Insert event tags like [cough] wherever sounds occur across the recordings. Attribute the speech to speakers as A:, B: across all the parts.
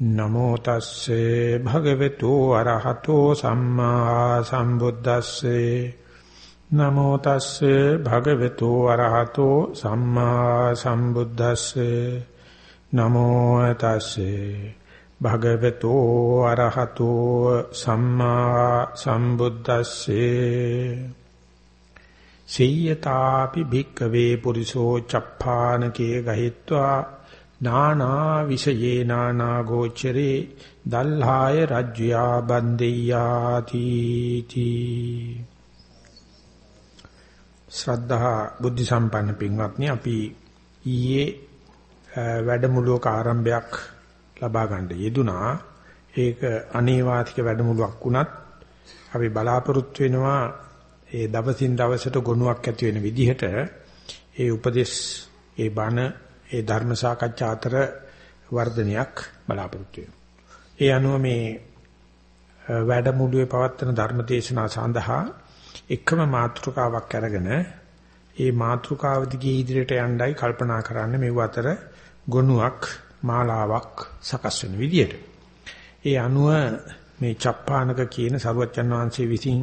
A: නමෝ තස්සේ භගවතු අරහතෝ සම්මා සම්බුද්දස්සේ. නමෝ තස්සේ භගවතු අරහතෝ සම්මා සම්බුද්දස්සේ. නමෝ තස්සේ භගවතු අරහතෝ සම්මා සම්බුද්දස්සේ. සීයතාපි භික්කවේ පුරිසෝ චප්පානකේ ගහිත්වා නානා විෂයේ නානා ගෝචරේ දල්හාය රජ්‍යා බන්දෙය්‍යාති තී. ශ්‍රද්ධා බුද්ධ සම්පන්න පින්වත්නි අපි ඊයේ වැඩමුළුවක ආරම්භයක් ලබා ගන්න යෙදුනා ඒක අනේවාතික වැඩමුළුවක් වුණත් අපි බලාපොරොත්තු වෙනවා ඒ දවසින් දවසට ගුණයක් ඇති වෙන විදිහට ඒ උපදේශ ඒ බණ ඒ ධර්ම සාකච්ඡා අතර වර්ධනයක් බලාපොරොත්තු ඒ අනුව මේ වැඩමුළුවේ පවත්වන ධර්ම දේශනා සඳහා එකම මාතෘකාවක් අරගෙන ඒ මාතෘකාව දිගේ ඉදිරියට යන්නයි කල්පනා කරන්න මෙව අතර ගොනුවක් මාලාවක් සකස් වෙන විදියට. ඒ අනුව මේ චප්පානක කියන සරුවච්චන් වහන්සේ විසින්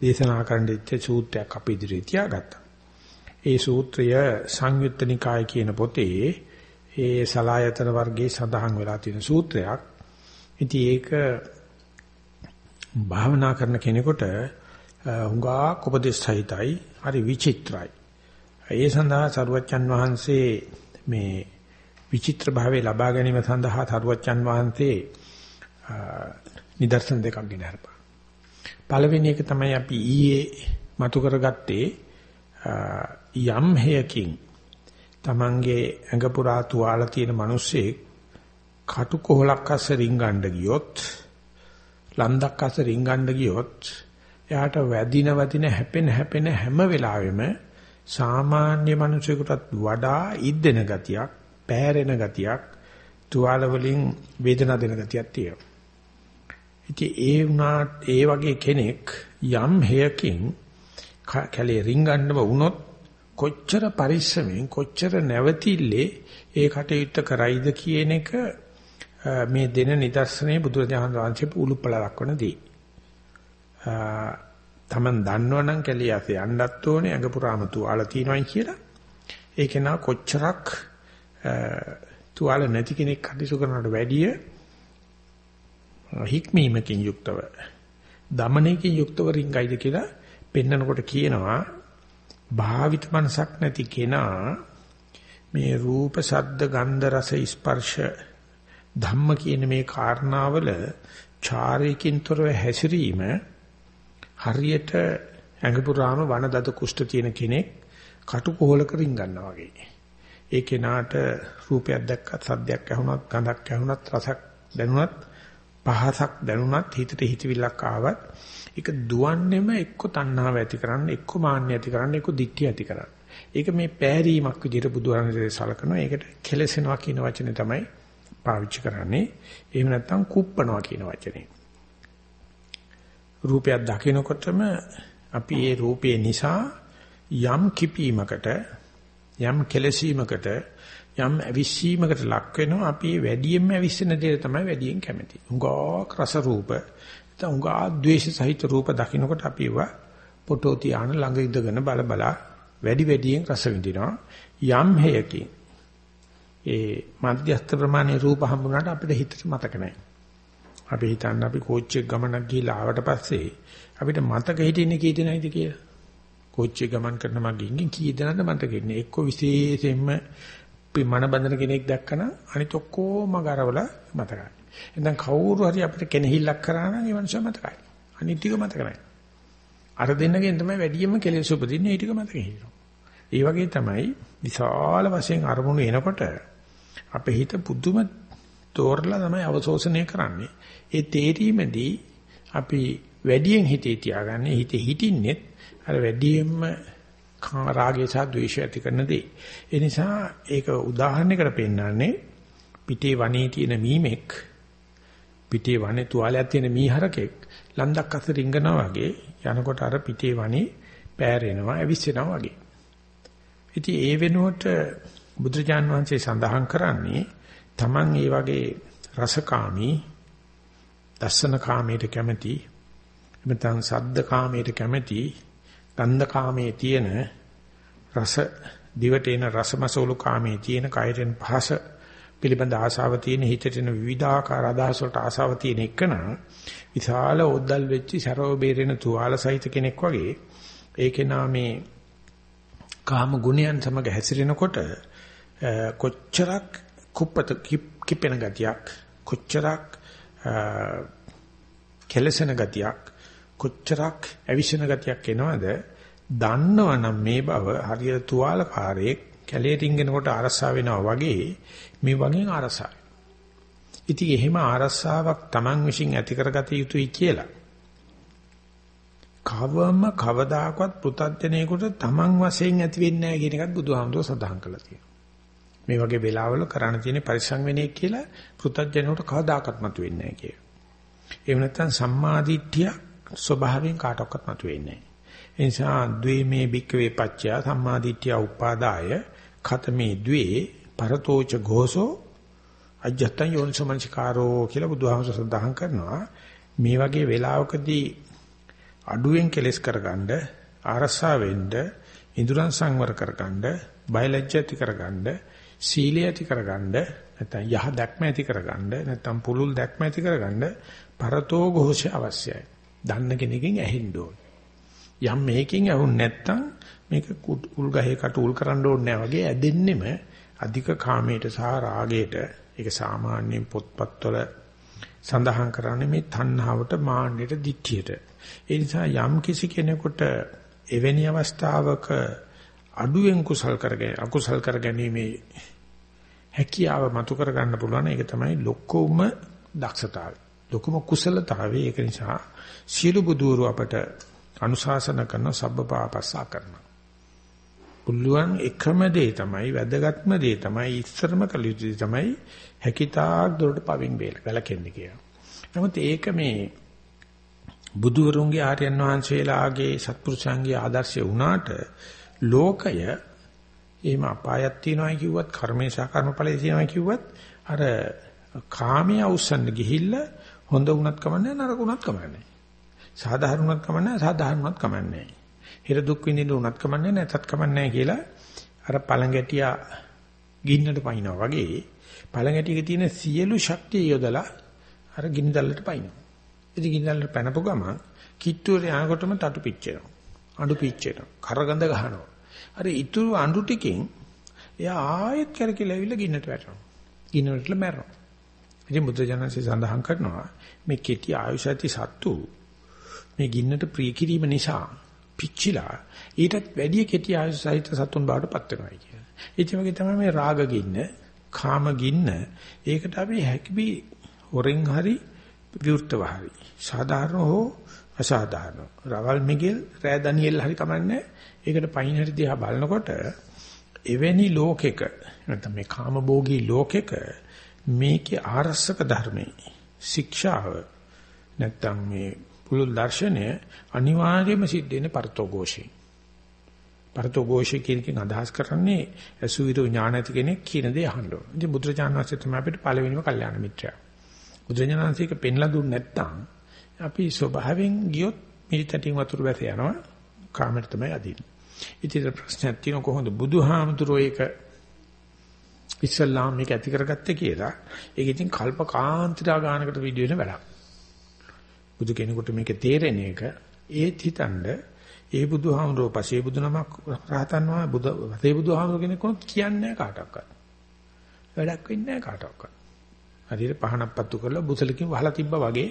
A: දේශනා කරන්න ඉච්ච සූත්‍රයක් අපි ඉදිරියට තියාගත්තා. ඒ සූත්‍රය සංයුත්ත නිකාය කියන පොතේ ඒ සලායතන වර්ගයේ සඳහන් වෙලා තියෙන සූත්‍රයක්. ඉතින් ඒක භාවනා කරන කෙනෙකුට හුඟා උපදේශයිතයි හරි විචිත්‍රයි. ඒ සඳහා සරුවච්චන් වහන්සේ මේ විචිත්‍ර භාවයේ ලබා ගැනීම සඳහා සරුවච්චන් වහන්සේ නිදර්ශන දෙකක් ගෙන හරපා. පළවෙනි එක තමයි අපි ඊයේ මතු කරගත්තේ යම් හේයකින් Tamange ඇඟ පුරා තුවාල තියෙන මිනිස්සෙක් කටු කොහලක් අස්ස රින්ගන්න ගියොත් ලන්දක් අස්ස රින්ගන්න ගියොත් එයාට වැදින වදින හැපෙන හැපෙන හැම වෙලාවෙම සාමාන්‍ය මිනිසෙකුටත් වඩා ඉද්දෙන ගතියක් පැහැරෙන ගතියක් තුවාල වලින් වේදනා දෙන ගතියක් තියෙනවා. ඉතින් ඒ වුණාට ඒ වගේ කෙනෙක් යම් හේයකින් කැලේ රින්ගන්නම වුණොත් කොච්චර පරිස්සමෙන් කොච්චර නැවතිල්ලේ ඒ කටයුත්ත කරයිද කියන එක මේ දෙන නිදර්ශනයේ බුදුරජාණන් වහන්සේ උලුප්පල ලක්වන දී. තමන් දන්නවනම් කැලිය ඇසේ යන්නත් ඕනේ අඟ පුරාම තුවාල තියෙනවයි කියලා. ඒක නා කොච්චරක් තුවාල නැති කෙනෙක් කටයුතු කරනවට වැඩිය හික්මීමකින් යුක්තව දමනයකින් යුක්තව රින්ගයිද කියලා පෙන්නකොට කියනවා භාවිත මනසක් නැති කෙනා මේ රූප ශබ්ද ගන්ධ රස ස්පර්ශ ධම්ම කියන මේ කාරණාවල චාරයකින් තොරව හැසිරීම හරියට ඇඟ පුරාම වනදත කුෂ්ඨ තියෙන කෙනෙක් කටුකොහලක රින් ගන්නවා වගේ. ඒ කෙනාට රූපයක් දැක්කත් සද්දයක් ඇහුණත් ගඳක් ඇහුණත් රසක් දැනුණත් පහසක් දැනුණත් හිතට හිතවිල්ලක් ආවත් ඒක දුවන්නේම එක්ක තණ්හාව ඇති කරන්න, එක්ක මාන්නය ඇති කරන්න, එක්ක දික්ටි ඇති කරන්න. ඒක මේ පෑරීමක් විදිහට බුදුහාමුදුරේ සලකනවා. ඒකට කෙලසෙනවා කියන වචනේ තමයි පාවිච්චි කරන්නේ. එහෙම නැත්නම් කුප්පනවා කියන වචනේ. රූපයක් දකිනකොටම අපි ඒ රූපේ නිසා යම් කිපීමකට යම් කෙලසීමකට යම් අවිස්සීමකට ලක් වෙනවා අපි වැඩියෙන්ම අවිස්සන දේ තමයි වැඩියෙන් කැමති. උංගා රස රූප නැත්නම් උංගා ද්වේෂ සහිත රූප දකින්නකොට අපි ඒවා පොටෝ තියාන ළඟ ඉඳගෙන බල බලා වැඩි වැඩියෙන් රස විඳිනවා යම් හේයකින් ඒ මධ්‍යස්ථ ප්‍රමාණයේ රූප හම්බුනාට අපිට හිතට මතක නැහැ. අපි හිතන්නේ අපි කෝච්චියක ගමනක් ගිහිලා ආවට පස්සේ අපිට මතක හිටින්නේ කී දෙනයිද කියලා. කෝච්චිය ගමන් කරන මගින් කී දෙනාද මතක ඉන්නේ. එක්ක විශේෂයෙන්ම මන බඳින කෙනෙක් දැක්කම අනිත ඔක්කොම ගරවල මතකයි. එතෙන් කවුරු හරි අපිට කෙනහිල්ලක් කරා නම් ඒ මනුස්සයා මතකයි. අනිත් ටික මතක නැහැ. අර දෙන්නගෙන් තමයි වැඩියෙන්ම කෙලෙස් උපදින්නේ ඒ ටික මතක හිටිනවා. ඒ වගේ තමයි විශාල වශයෙන් අරමුණු එනකොට අපේ හිත පුදුම තෝරලා තමයි අවශෝෂණය කරන්නේ. ඒ තේරීමේදී අපි වැඩියෙන් හිතේ තියාගන්නේ හිතේ හිටින්නේ අර වැඩියෙන්ම රාගය සහ ද්වේෂය ඇති කරන දේ. ඒ නිසා ඒක උදාහරණයකට පෙන්නන්නේ පිටේ වනේ තියෙන මීමෙක් පිටේ වනේ තුවාලයක් තියෙන මීහරකෙක් ලන්දක් අතර රිංගනවා වගේ යනකොට අර පිටේ වනේ පෑරෙනවා ඇවිස්සෙනවා වගේ. ඉතින් ඒ වෙනුවට බුදුරජාන් වහන්සේ සඳහන් කරන්නේ Taman ඒ වගේ රසකාමී දස්සන කාමයට කැමැති එමෙතන් සද්ද කාමයට කැමැති ගන්ධ කාමයේ තියෙන රස දිවට එන රසමසෝලු කාමයේ තියෙන කයරෙන් පහස පිළිබඳ ආශාව තියෙන හිතට එන විවිධාකාර අදහස් වලට ආශාව තියෙන එකන විශාල ඔද්දල් වෙච්ච සරව බේරෙන තුවාල සහිත කෙනෙක් වගේ ඒකේ නාමේ කාම ගුණයන් සමග හැසිරෙනකොට කොච්චරක් කුප්පත කිපෙන ගතියක් කොච්චරක් කෙලසෙන ගතියක් කොච්චරක් ඇවිස්සෙන ගතියක් එනවද? දන්නවනම් මේ බව හරියට තුවාලකාරයෙක් කැලේ රින්ගෙනකොට අරසා වෙනවා වගේ මේ වගේ අරසාවයි. ඉතින් එහෙම අරසාවක් Taman විශ්ින් ඇති කරගත යුතුයි කියලා. කවම කවදාකවත් පුතත්ජනේකට Taman වශයෙන් ඇති වෙන්නේ නැහැ කියන එකත් බුදුහාමුදුරුවෝ සඳහන් කළා තියෙනවා. මේ වගේ වෙලාවල කරණ තියෙන පරිසං වෙන්නේ කියලා පුතත්ජනේකට කවදාකවත් මතුවෙන්නේ නැහැ කිය. එහෙම නැත්නම් සම්මාදිට්ඨිය ස්වභාවයෙන් කාටවත් මතුවෙන්නේ නැහැ. ඒ නිසා ද්වේමේ භික්කවේ පච්චය සම්මාදිට්ඨිය උපාදාය ඛතමේ ද්වේ පරතෝච ഘോഷෝ අජත්තං යෝනිසමංචකාරෝ කියලා බුදුහාමස සඳහන් කරනවා. මේ වගේ වෙලාවකදී අඩුවෙන් කෙලස් කරගන්න ආරසා වෙන්න ඉඳුරන් සංවර කරගන්න බයලජ්ජ ඇති කරගන්න සීලය ඇති කරගන්න නැත්නම් යහ දැක්ම ඇති කරගන්න නැත්නම් පුලුල් දැක්ම ඇති කරගන්න පරතෝ ഘോഷය අවශ්‍යයි. දන්න කෙනකින් ඇහෙන්න ඕන. යම් මේකෙන් අහුන් නැත්නම් මේක උල් ගහේ කට උල් කරන්න ඕනේ නැහැ වගේ ඇදෙන්නෙම අධික කාමයට සහ රාගයට ඒක සාමාන්‍යයෙන් පොත්පත්වල සඳහන් කරන්නේ මේ තණ්හාවට මාන්නයට දික්තියට. ඒ නිසා යම් කිසි කෙනෙකුට එවැනි අවස්ථාවක අඩුවෙන් කුසල් කරගෙන අකුසල් කරගැනීමේ හැකියාව මතු කර ගන්න පුළුවන් ඒක තමයි ලොකෝම දක්ෂතාවය. ලොකුම කුසලතාවය ඒක නිසා සියලු බුදුරු අපට අනුශාසන කරන සබ්බපාපස්සා කරනවා. පුළුවන් එකම දේ තමයි වැදගත්ම දේ තමයි ඉස්සරම කළ යුතු දේ තමයි හැකිතාක් දුරට පවින් බේල වැලකෙන්නේ කියලා. නමුත් ඒක මේ බුදුවරුන්ගේ ආර්යයන් වහන්සේලාගේ සත්පුරුෂයන්ගේ ආදර්ශය වුණාට ලෝකය එහෙම අපායක් තියනවා කිව්වත් කර්මේ සහ කර්මඵලයේ තියනවා කිව්වත් අර කාමයේ අවසන් ගිහිල්ලා හොඳ වුණත් කමන්නේ නරක වුණත් කමන්නේ. සාධාරණ වුණත් කමන්නේ සාධාරණ වුණත් කමන්නේ. හිර දුක් විඳින්න උනත් කමන්නේ නැතත් කමන්නේ කියලා අර පළඟැටියා ගින්නට පයින්නවා වගේ පළඟැටියක තියෙන සියලු ශක්තිය යොදලා අර ගිනි දැල්ලට පයින්නවා. ඉතින් ගිනි දැල්ලට පැනපු ගමන් කිට්ටුවේ යනකොටම තටු පිච්චෙනවා. අඬු පිච්චෙනවා. කරගඳ ගහනවා. අර ඉතුරු අඬු ටිකෙන් එයා ආයෙත් කරකිලා ඇවිල්ලා ගින්නට වැටෙනවා. ගින්න වලට මැරෙනවා. ඉතින් බුද්ධ ජනසී සඳහන් කරනවා මේ කෙටි ආයුෂ ඇති සත්තු මේ ගින්නට ප්‍රිය කිරීම නිසා පිච්චිලා ඊටත් වැඩි කෙටි ආයුෂ සහිත සතුන් බවට පත් වෙනවා කියන්නේ. ඒ වගේ තමයි මේ රාග ගින්න, කාම ගින්න ඒකට අපි හැකිබි හොරෙන් හරි විවෘතව හරි සාධාරණ හෝ අසාධාරණ. රවල් මිගෙල් රෑ ඩැනියෙල් හරි කමන්නේ. ඒකට පයින් හරි දිහා බලනකොට එවැනි ලෝකෙක නැත්නම් මේ කාම භෝගී ලෝකෙක මේකේ ආරස්සක ධර්මයේ ශික්ෂාව නැත්නම් මේ මුළු දර්ශනය අනිවාර්යයෙන්ම සිද්ධ වෙන්නේ පරතෝഘോഷේ. පරතෝഘോഷේ කියන අදහස් කරන්නේ අසුවිරු ඥාන ඇති කෙනෙක් කියන දේ අහන්න ඕන. ඉතින් බුදුරජාණන් වහන්සේ තමයි අපිට පළවෙනිම කල්යාණ මිත්‍රයා. බුදුරජාණන් වහන්සේක පෙන්ලා දුන්නේ නැත්නම් අපි ස්වභාවයෙන් ගියොත් මිලිතටින් වතුර බැස යනවා. කාමයට තමයි අදින්නේ. ඉතින් ප්‍රශ්නයක් තියෙනවා කොහොමද බුදුහාමුදුරෝ ඒක ඉස්ලාම් මේක ඇති කරගත්තේ කියලා. ඒක ඉතින් කල්පකාන්තිරා ගානකට වීඩියෝ වෙන වැඩක්. බුදු කෙනෙකුට මේක තේරෙන එක ඒත් හිතනද ඒ බුදුහාමුදුරුවෝ පසේ බුදු නමක් රහතන් වහන්සේ බුදු පසේ බුදුහාමුදුරුවෝ කෙනෙක් කොහොමද කියන්නේ කාටවත්. වැඩක් වෙන්නේ නැහැ කාටවත්. හරියට පහනක් පත්තු කරලා බුසලකින් වහලා තිබ්බා වගේ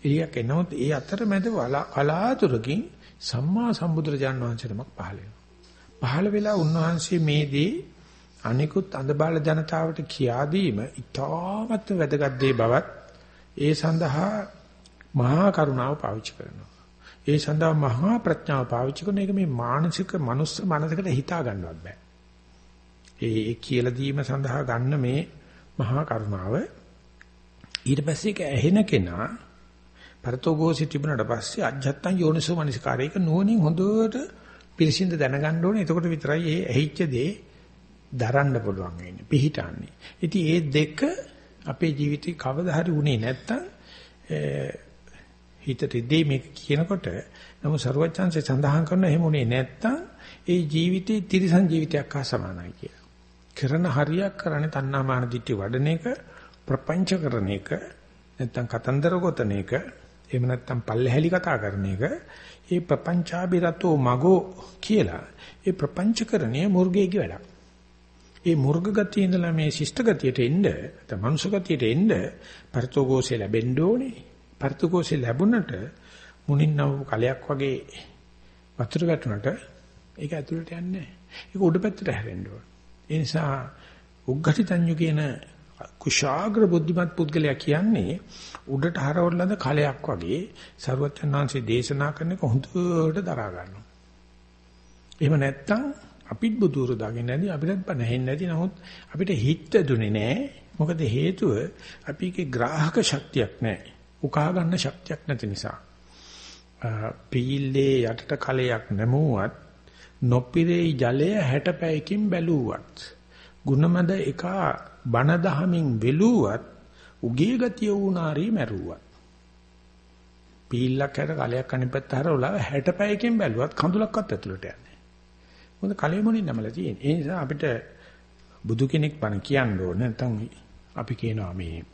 A: එළියක් එනොත් ඒ අතරමැද කලාතුරකින් සම්මා සම්බුදුරජාන් වහන්සේටමක් පහළ වෙනවා. පහළ වෙලා උන්වහන්සේ මේ දේ අනිකුත් අඳබාල ජනතාවට කියා දීම ඉතාමත් වැදගත් දේ බවත් ඒ සඳහා මහා කරුණාව පාවිච්චි කරනවා. ඒ සඳහා මහා ප්‍රඥාව පාවිච්චි කරන එක මේ මානසික මනුස්ස මනසකට හිතා ගන්නවත් බෑ. ඒ කියලා දීම සඳහා ගන්න මේ මහා කරුණාව ඊට පස්සේ ඒක ඇහෙන කෙනා පරතෝගෝසි තිබුණාට පස්සේ අජත්තන් යෝනිසෝ මනසිකාරයක නුවණින් හොඳට පිළිසින්ද දැනගන්න ඕනේ. එතකොට විතරයි මේ ඇහිච්ච දේ දරන්න පුළුවන් වෙන්නේ. පිහිටන්නේ. ඉතින් මේ දෙක අපේ ජීවිතේ කවදා හරි උනේ නැත්තම් හිතට දෙයි මේක කියනකොට නමුත් ਸਰවඥාන්සේ සඳහන් කරන එහෙම උනේ නැත්තම් ඒ ජීවිතේ තිරිසන් ජීවිතයක් හා සමානයි කියලා. කරන හරියක් කරන්නේ තණ්හාමාන දිට්ඨි වඩන එක ප්‍රපංච කරන එක නැත්තම් කතන්දර ගොතන එක එහෙම නැත්තම් පල්ලෙහැලි කතා කරන එක ඒ ප්‍රපංචාබිරතෝ මගෝ කියලා ඒ ප්‍රපංචකරණය මුර්ගයේගේ වැඩක්. ඒ මුර්ග ගතිය ඉඳලා මේ ශිෂ්ට ගතියට එන්න නැත්නම් මනුෂ්‍ය ගතියට එන්න පරිතෝගෝසය ලැබෙන්න ඕනේ. පරිතෝගෝසය ලැබුණට මුණින් නව කලයක් වගේ වතුර වැටුණට ඒක ඇතුළට යන්නේ නැහැ. ඒක උඩ පැත්තට හැරෙන්න ඕනේ. ඒ නිසා උග්ඝටිතඤ්ඤු කියන කුශාග්‍ර බුද්ධිමත් පුද්ගලයා කියන්නේ උඩට හරවලඳ කලයක් වගේ සරුවචනාංශේ දේශනා කරන එක හොඳට දරා ගන්නවා. එහෙම නැත්තම් අපිත් බුදුරු දාගෙන නැති අපිටත් බණ ඇහෙන්නේ නැති නමුත් අපිට හිත දුනේ නැහැ. මොකද හේතුව අපි ඒකේ ග්‍රාහක ශක්තියක් නැහැ. උකහා ගන්න ශක්තියක් නැති නිසා. පීල්ලේ යටට කලයක් නැමුවත් නොපිරේ ජලය 60 පැයකින් බැලුවත් ගුණමද එක බණ දහමින් වෙලුවත් උගේ ගතිය වුණාරි මැරුවත් පීල්ලක් හැට කලයක් අනිත් පැත්ත හරවලා 60 පැයකින් බැලුවත් කඳුලක්වත් ඇතුළට යන්නේ. මොකද කලෙ මොනින් නමලා තියෙන්නේ. ඒ නිසා අපිට බුදු කෙනෙක් බණ කියන්න ඕනේ නැත්නම් අපි කියනවා මේ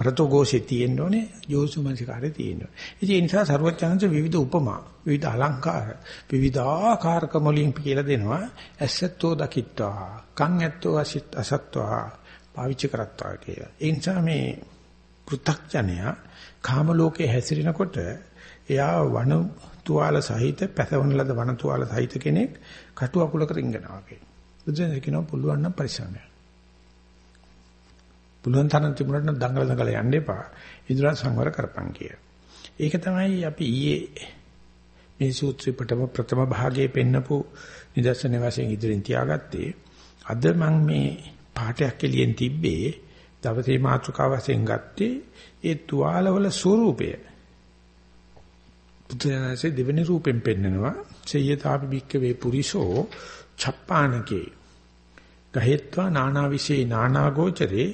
A: ප්‍රතෝഘോഷේ තියෙන්න ඕනේ යෝසුමනසිකාරේ තියෙන්න ඕනේ. ඉතින් ඒ නිසා ਸਰවඥාන්ත විවිධ උපමා, විවිධ අලංකාර, විවිධාකාරක මොලින් කියලා දෙනවා. ඇසත්තෝ දකිත්වා, කන් ඇත්තෝ අසිත අසත්වා පාවිච්චි කරත්වා කියලා. ඒ නිසා මේ පෘ탁ජනයා කාම ලෝකේ හැසිරෙනකොට එයා වණු තුවාල සහිත පැසවන ලද වණ තුවාල සහිත කෙනෙක් කටු අකුලක රිංගනවා වගේ. බුදුන් කියනවා පුළුවන් නම් පරිස්සමයි. පුළුවන් තරම් තිබුණාට නම් දඟල දඟල යන්න එපා. ඉදරා සංවර කරපන් කිය. ඒක තමයි අපි ඊයේ මේ සූත්‍රය ප්‍රථම ප්‍රථම භාගයේ පෙන්නපු නිදර්ශන වශයෙන් ඉදිරින් තියාගත්තේ. අද මම මේ පාඩයක් එළියෙන් තිබ්බේ දවසේ මාතෘකාව වශයෙන් ගත්තේ ඒ තුවාලවල ස්වરૂපය. බුදුරජාණන්සේ දෙවෙනි රූපෙන් පෙන්නනවා සේයතාපි බික්කවේ පුරිසෝ චප්පානකේ ගහෙත්වා නානාවිසේ නානාගෝචරේ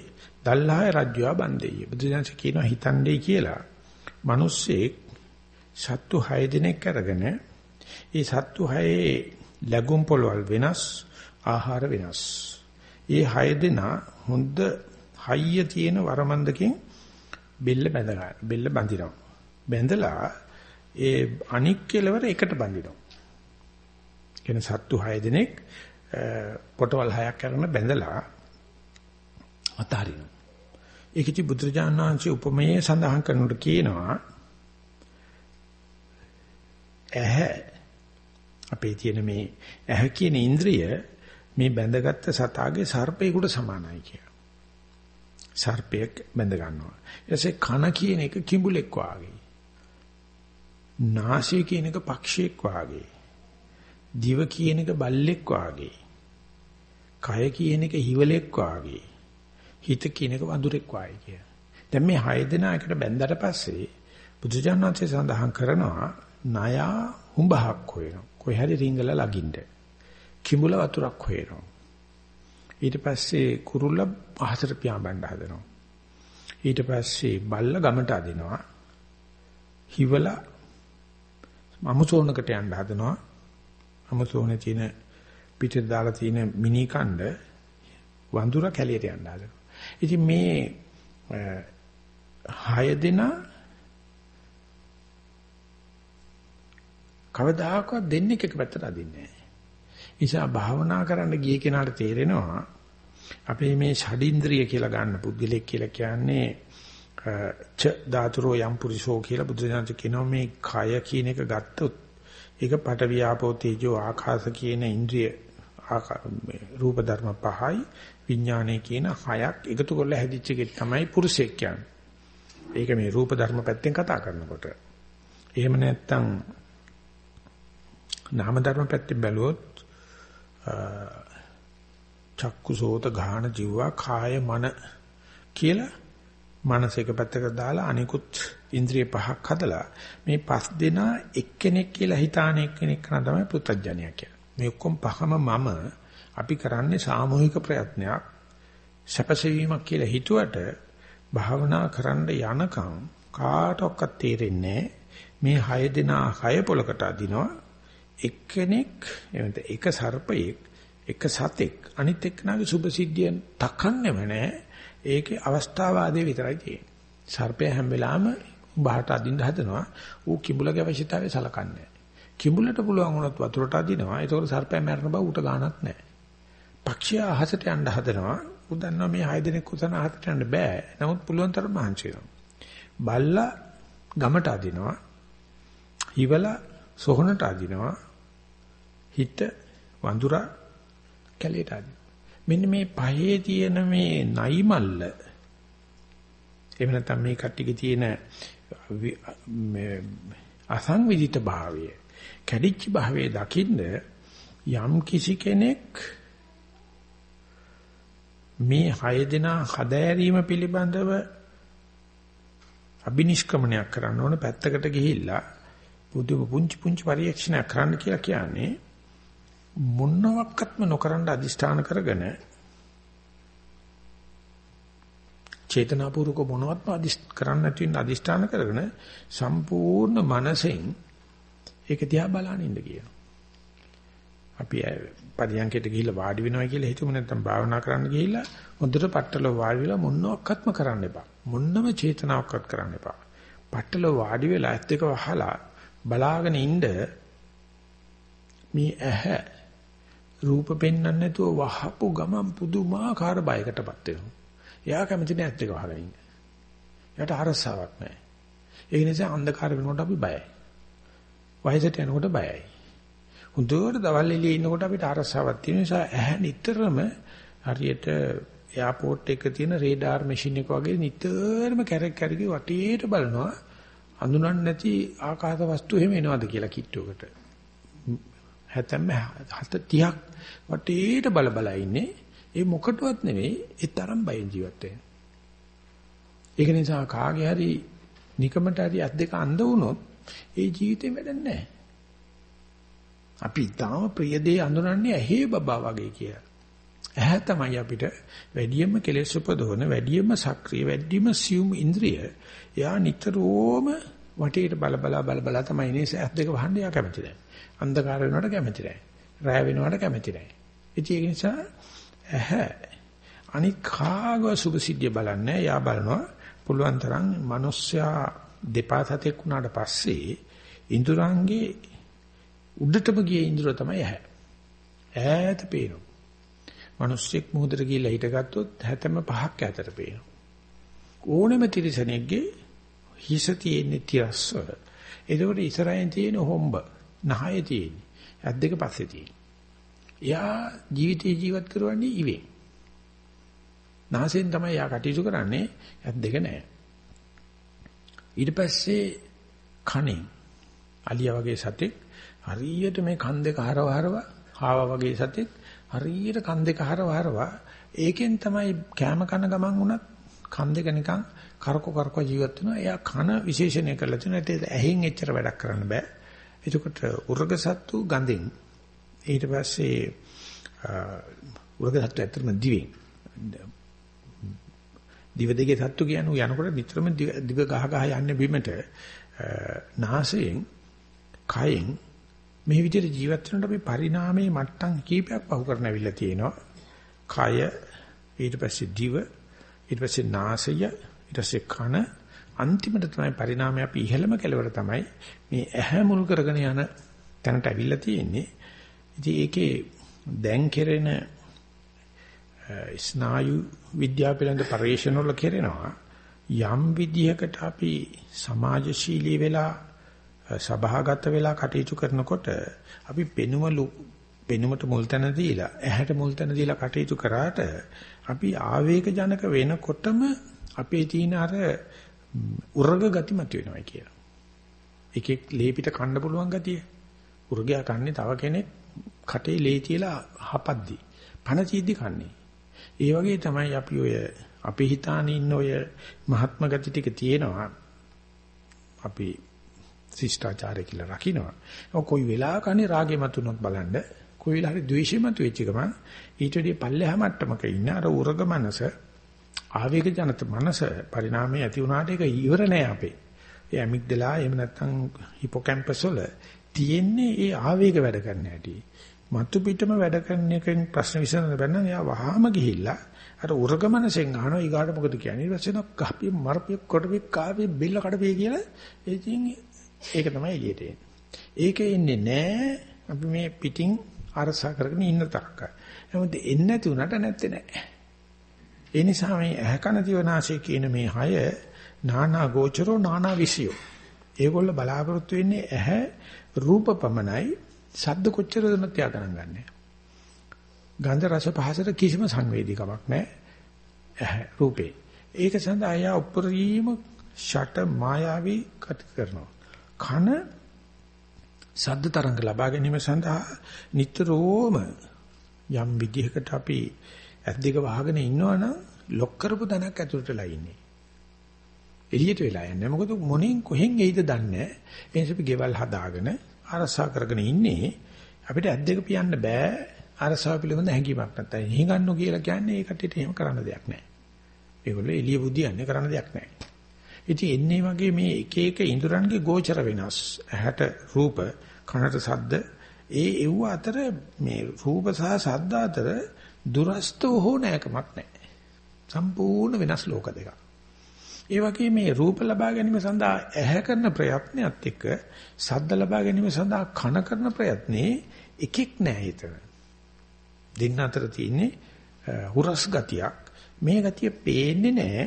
A: දල්හාය රජ්‍යවා බන්දෙය. බුදුදහම කියනවා හිතන්නේ කියලා. මිනිස්සෙක් සත්තු 6 දිනක් අරගෙන ඒ සත්තු 6 ලැබුම් පොළවල් වෙනස් ආහාර වෙනස්. ඒ 6 දෙනා හොඳ හයිය තියෙන වරමන්දකින් බෙල්ල බැඳ ගන්න. බෙල්ල බඳිනවා. බැඳලා ඒ අනික් කෙලවර එකට බඳිනවා. කියන සත්තු 6 දිනක් පොටවල් 6ක් කරන බැඳලා අතහරිනවා. ඒකටි බුදුරජාණන් වහන්සේ උපමයේ සඳහන් කරනකොට කියනවා ඇහැ අපේ තියෙන මේ ඇහැ කියන ඉන්ද්‍රිය මේ බැඳගත්තු සතාගේ සර්පේකට සමානයි කියලා. සර්පයක් බැඳ ගන්නවා. ඊටසේ කන කියන එක කිඹුලෙක් වාගේ. නාසය කියන එක පක්ෂියෙක් වාගේ. දිව කියන එක බල්ලෙක් වාගේ. කය කියන එක හිවලෙක් වාගේ. හිත කියන එක වඳුරෙක් වායි කිය. දැන් මේ හය දෙනා එකට බැඳලා පස්සේ බුදුජානනාංශය සඳහන් කරනවා ණයා හුඹහක් හොයනවා. කොයි හරි රිංගල ලගින්න. කිඹුල වතුරක් හොයනවා. ඊට පස්සේ කුරුල්ල අහසට පියාඹන්න හදනවා. ඊට පස්සේ බල්ල ගමට අදිනවා. හිවල අමුසෝනකට යන්න හදනවා. අමුසෝනේ තියෙන පිටේ දාලා තියෙන මිනි කණ්ඩ වඳුර කැලියට යන්න හදනවා. ඉතින් මේ හය දෙනා කවදාකවත් දෙන්නේ එක පැත්තට අදින්නේ නැහැ. නිසා භාවනා කරන්න ගිය කෙනාට තේරෙනවා අපේ මේ ෂඩින්ද්‍රිය කියලා ගන්න පුද්ගලෙක් කියලා කියන්නේ ච ධාතුරෝ යම් පුරිසෝ කියලා බුදුසසුන කියනවා මේ කය කියන එක ගත්තොත් ඒක පට වියාපෝ තේජෝ ආකාශ කියන ඉන්ද්‍රිය රූප ධර්ම පහයි විඥානය කියන හයක් එකතු කරලා හැදිච්ච එකේ තමයි පුරුෂයෙක් කියන්නේ. ඒක මේ රූප ධර්ම පැත්තෙන් කතා කරනකොට. එහෙම නැත්නම් නාම ධර්ම පැත්තෙන් බැලුවොත් චක්කුසෝත ගාහන ජීවා කාය මන කියලා මනස එක පැත්තකට දාලා අනිකුත් ඉන්ද්‍රිය පහක් හදලා මේ පස් දෙනා එක්කෙනෙක් කියලා හිතාන එක්කෙනෙක් කරන තමයි පුත්තජ්ජනිය කියන්නේ. මේ ඔක්කොම පහම මම අපි කරන්නේ සාමූහික ප්‍රයත්නයක් සැපසවීමක් කියලා හිතුවට භාවනා කරන්න යනකම් කාටවත් තේරෙන්නේ මේ හය දෙනා හය පොලකට අදිනවා. එක්කෙනෙක් එවනත එක සර්පයෙක් එක සතෙක් අනිත් එක්කනාගේ සුභ සිද්ධියෙන් තකන්නේම නැහැ. ඒකේ අවස්ථාවාදේ විතරයි තියෙන්නේ. සර්පයා හැම වෙලාවෙම බාහට අදින්න හදනවා. ඌ කිඹුලගේ අවශ්‍යතාවය සලකන්නේ කිඹුලට පුළුවන් වුණොත් වතුරට අදිනවා. ඒතකොට සර්පයා මැරෙන බව ඌට ගාණක් නැහැ. පක්ෂියා අහසට යන්න හදනවා. ඌ දන්නවා මේ හය දෙනෙක් උසන අහසට යන්න බෑ. නමුත් පුළුවන් තරම් මහන්සි වෙනවා. බල්ලා ගමට අදිනවා. හිවලා සොහනට අදිනවා. හිත වඳුරා කැලේට අදිනවා. මෙන්න මේ පහේ තියෙන මේ නයි මල්ල එහෙම නැත්නම් මේ කට්ටියගේ තියෙන අසංවිධිත භාවය කැඩිච්ච භාවයේ දකින්න යම් කිසි කෙනෙක් මේ හය දෙනා හදෑරීම පිළිබඳව අබිනිෂ්ක්‍මණයක් කරන්න ඕන පැත්තකට ගිහිල්ලා පුදුම පුංචි පුංචි පරීක්ෂණයක් කරන්න කියලා කියන්නේ මොනවත්ක්ම නොකරන අදිෂ්ඨාන කරගෙන චේතනාපූර්වක මොනවත්ම අදිෂ් කරන්න නැති වෙන අදිෂ්ඨාන කරගෙන සම්පූර්ණ මනසෙන් ඒක දිහා බලන ඉන්න කියනවා. අපි පරියන්කයට ගිහිල්ලා වාඩි වෙනවා කියලා හිතමු නැත්නම් භාවනා කරන්න ගිහිල්ලා හොඳට පట్టල වාඩි වෙලා මොනවත්ක්ම කරන්න එපා. මොන්නම චේතනාවක්වත් කරන්න එපා. පట్టල වාඩි වෙලා ඇත්ත එක වහලා බලාගෙන ඉන්න මේ ඇහැ රූප පෙන්වන්න නැතුව වහපු ගමන් පුදුමාකාර බයකටපත් වෙනවා. එයා කැමති නෑ ඇත්ත එක වහගෙන ඉන්න. එයාට අරසාවක් නෑ. ඒ නිසා අන්ධකාර වෙනකොට අපි බයයි. වයසට යනකොට බයයි. හුදුවට දවල් එළියේ ඉන්නකොට අපිට අරසාවක් තියෙන නිසා ඇහැ නිතරම හරියට එයාපෝට් එකක තියෙන රේඩාර් මැෂින් එක වගේ නිතරම කැරක් කැරකි වටේට බලනවා අඳුනන්නේ නැති ආකාශ වස්තු එහෙම එනවද කියලා කිට්ටුවකට. හැතැම්ම 30ක් වටේට බල බල ඉන්නේ ඒ මොකටවත් නෙවෙයි ඒ තරම් බයෙන් ජීවත් වෙන. ඒක නිසා කාගේ හරි නිකමට හරි අත් දෙක අඳ වුණොත් ඒ ජීවිතේ වැඩක් නැහැ. අපි තාම ප්‍රිය දේ අඳුරන්නේ ඇහි බබා වගේ කියලා. ඇහැ තමයි අපිට වැඩියෙන්ම කෙලෙස් උපදවන වැඩියෙන්ම සක්‍රිය වැඩියෙන්ම සියුම් ඉන්ද්‍රිය. එයා නිතරම වටේට බල බල බල බල තමයි ඉන්නේ ඇස් දෙක වහන්න යා කැමති නැහැ. අන්ධකාර වෙනවට කැමති නැහැ. රැය වෙනවට කැමති නැහැ. ඒක නිසා ඇහැ අනික් කාගව සුභසිද්ධිය බලන්නේ යා බලනවා පුළුවන් තරම් මිනිස්සයා දෙපා සතෙක් වුණාට පස්සේ ඉඳුරංගේ උඩටම ගිය ඉඳුර තමයි ඇහැ. ඈත පේනවා. මිනිස්සෙක් මුහුදට ගිහිල්ලා හිටගත්තොත් හැතැම්ම පහක් ඇතට පේනවා. ඕනෙම තිරිසනෙක්ගේ හිස තියෙන්නේ තිරස්ව. එතකොට ඉස්සරහින් තියෙන හොම්බ, නහය තියෙන්නේ. ඇස් දෙක පස්සේ තියෙන්නේ. එයා ජීවිතේ ජීවත් කරවන්නේ ඉවේ. නාසයෙන් තමයි යා කටයුතු කරන්නේ ඇත් දෙක නැහැ. ඊට පස්සේ කණෙන් අලියා වගේ සතෙක් හරියට මේ කන් දෙක හරව හරව ආවා වගේ සතෙක් හරියට කන් දෙක හරව හරව ඒකෙන් තමයි කැම කන ගමන් වුණත් කන් දෙක නිකන් කරකෝ කරකෝ ජීවත් වෙනවා. එයා කන විශේෂණය කරලා තියෙනවා. ඒත් ඇහෙන් එච්චර වැඩක් කරන්න බෑ. එතකොට උර්ග සත්තු ගඳෙන් ඊට පස්සේ උරග සත්තු ඇත්තටම දිවෙන් දිව දෙකේ සත්තු කියන්නේ යනකොට නිතරම දිව ගහ ගහ යන්නේ බිමට නාසයෙන් කයෙන් මේ විදිහට ජීවත් වෙනකොට අපි පරිණාමයේ මට්ටම් කීපයක් පහු කරන අවිල්ල තියෙනවා. කය ඊට පස්සේ දිව ඊට පස්සේ නාසය ඊට පස්සේ කන. අන්තිමට තමයි පරිණාමය අපි ඉහළම කෙලවර තමයි මේ ඇහැ මුල් කරගෙන යන තැනට අවිල්ල තියෙන්නේ. ඉතින් ඒකේ දැන් කෙරෙන ස්නායු විද්‍යාව පිළිබඳ පරීක්ෂණ වල කෙරෙනවා. යම් විදිහකට අපි සමාජශීලී වෙලා සභාගත වෙලා කටයුතු කරනකොට අපි පෙනුමලු පෙනුමට මුල් තැන දීලා ඇහැට මුල් තැන දීලා කටයුතු කරාට අපි ආවේග ජනක වෙනකොටම අපේ තියෙන අර උර්ග ගති මත වෙනවා කියලා. එකෙක් ලේපිට කන්න පුළුවන් ගතිය. උර්ගයා කන්නේ තව කෙනෙක් කටේ ලේ තියලා හපද්දි පණ චීද්දි කන්නේ. ඒ වගේ තමයි අපි ඔය අපි හිතාන ඉන්න ඔය මහත්ම ගති ටික තියෙනවා. අපි ශිෂ්ටාචාරය කියලා රකින්නවා. ඔය කොයි වෙලාවකනේ රාගෙ මතුනොත් බලන්න කොයිලා හරි ද්වේෂෙමත් වෙච්ච ගමන් ඊට වඩා පල්ලෙහා මට්ටමක ඉන්න අර උරග මනස ආවේග ජනත මනස පරිණාමයේ ඇති වුණාට ඒක ඉවර නෑ අපේ. ඒ ඇමිග්දලා එහෙම නැත්නම් හිපෝකැම්පස් වල තියෙන්නේ ඒ ආවේග වැඩ කරන්න හැටි. මතු පිටම වැඩ කරන එකෙන් ප්‍රශ්න විසඳන්න බැන්න යා වහාම ගිහිල්ලා අර උර්ගමනසෙන් අහනවා ඊගාට මොකද කියන්නේ ඊට පස්සේ නක් කපි මරපිය කොටපි කාපි බිල්ල කඩපි කියලා ඉතින් ඒක තමයි එළියට එන්නේ. ඒකේ ඉන්නේ නෑ අපි මේ පිටින් අරසා කරගෙන ඉන්න තරක. නමුත් එන්නේ නැති උනට නැත්තේ නෑ. ඒ නිසා මේ ඇහකන දිවනාශය කියන මේ හය නානා ගෝචරෝ නානා විසියෝ. ඒගොල්ල බලාපොරොත්තු වෙන්නේ ඇහැ රූප පමණයි ශබ්ද කොච්චර දුන්නත් යා ගණන් ගන්නෑ. ගන්ධ රස පහසට කිසිම සංවේදීකමක් නැහැ. ඇහැ රූපේ. ඒක සඳහා යා උපරිම ෂට මායාවී කට් කරනවා. කන ශබ්ද තරංග ලබා ගැනීම සඳහා නිතරම යම් විදිහකට අපි ඇස් දෙක වහගෙන ඉන්නවනම් ලොක් කරපු තැනක් ඇතුළටලා ඉන්නේ. එළියට වෙලා යන්නේ. මොකද මොනින් කොහෙන් එයිද දන්නේ නැහැ. ඒ නිසා අපි ගෙවල් හදාගෙන අරසා කරගෙන ඉන්නේ. අපිට ඇස් දෙක පියන්න බෑ. අරසාව පිළිබඳ හැඟීමක් නැත්නම් හිඟන්නු කියලා කියන්නේ ඒ කට්ටියට එහෙම කරන්න දෙයක් නැහැ. ඒගොල්ලෝ එළිය බුදියන්නේ කරන්න දෙයක් නැහැ. ඉතින් එන්නේ වගේ මේ එක එක ඉඳුරන්ගේ ගෝචර වෙනස්. ඇහැට රූප, කනට ශබ්ද, ඒ එව්ව අතර මේ රූප සහ ශබ්ද අතර දුරස්ත හෝ නැකමක් නැහැ. සම්පූර්ණ වෙනස් ලෝක දෙකක්. ඒ වගේ මේ රූප ලබා ගැනීම සඳහා ඇහැ කරන ප්‍රයත්නයත් එක්ක ශබ්ද ලබා ගැනීම සඳහා කන කරන ප්‍රයත්නේ එකෙක් නැහැ හිතන. දෙන්න අතර තියෙන්නේ හුරස් ගතියක්. මේ ගතිය පේන්නේ නැහැ.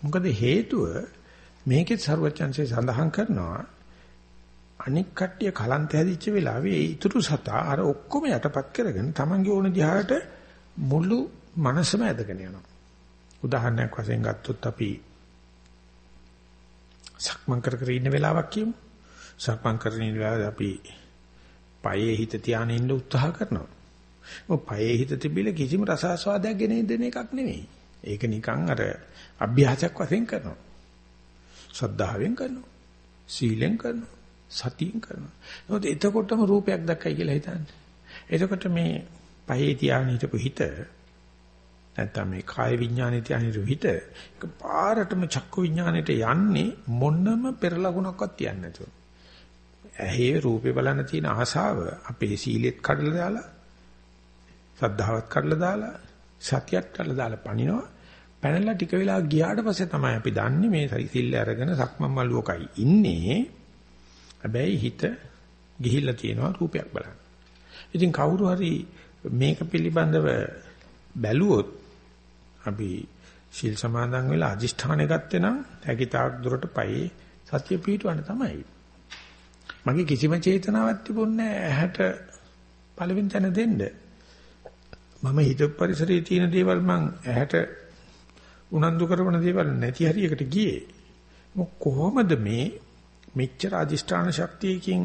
A: මොකද හේතුව මේකෙත් ਸਰවචන්සේ සඳහන් කරනවා අනික් කට්ටිය කලන්ත හැදිච්ච වෙලාවේ ඒ ඉතුරු සතා අර ඔක්කොම යටපත් කරගෙන Tamange ඕන දිහාට මුළු මනසම ඇදගෙන යනවා. උදාහරණයක් වශයෙන් ගත්තොත් අපි සක්මන් කර කර ඉන්න වෙලාවක් කියමු. සක්මන් කරන වෙලාවේ අපි පයේ හිත තියාගෙන ඉන්න උත්සාහ කරනවා. ඔය පයේ හිත තිබිලා කිසිම රසාස්වාදයක් ගෙන දෙන එකක් නෙමෙයි. ඒක නිකන් අර අභ්‍යාසයක් වශයෙන් කරනවා. ශ්‍රද්ධාවෙන් කරනවා. සීලෙන් කරනවා. සතියෙන් කරනවා. නමුත් එතකොටම රූපයක් දැක්කයි කියලා හිතන්නේ. එතකොට මේ පහේ තියාගෙන හිටපු හිත නැත්තම් මේ කාය විඥානේ තියාගෙන හිටපු හිත ඒක පාරටම චක්කු විඥානෙට යන්නේ මොනම පෙර ලකුණක්වත් තියන්නේ නැතුව. ඇහි රූපේ බලන්න තියෙන ආසාව අපේ සීලෙත් කඩලා දාලා සද්ධාවත් කඩලා දාලා සතියත් කඩලා දාලා පනිනවා. පැනලා ටික වෙලා ගියාට පස්සේ තමයි අපි දන්නේ මේ සිල් අරගෙන සක්මන් මල්ුවකයි ඉන්නේ. හැබැයි හිත ගිහිල්ලා තියෙනවා රූපයක් බලන්න. ඉතින් කවුරු හරි මේක පිළිබඳව බැලුවොත් අපි ශීල් සමාදන් වෙලා අදිෂ්ඨානය ගත්තේ නම් හැකිතාක් දුරට පයි සත්‍ය පිටවන්න තමයි. මගේ කිසිම චේතනාවක් තිබුණේ නැහැ ඇහැට පළවෙනි තැන දෙන්න. මම හිත පරිසරයේ තියෙන දේවල් මං ඇහැට උනන්දු කරන දේවල් නැති හරියකට ගියේ. කොහොමද මේ මෙච්චර අදිෂ්ඨාන ශක්තියකින්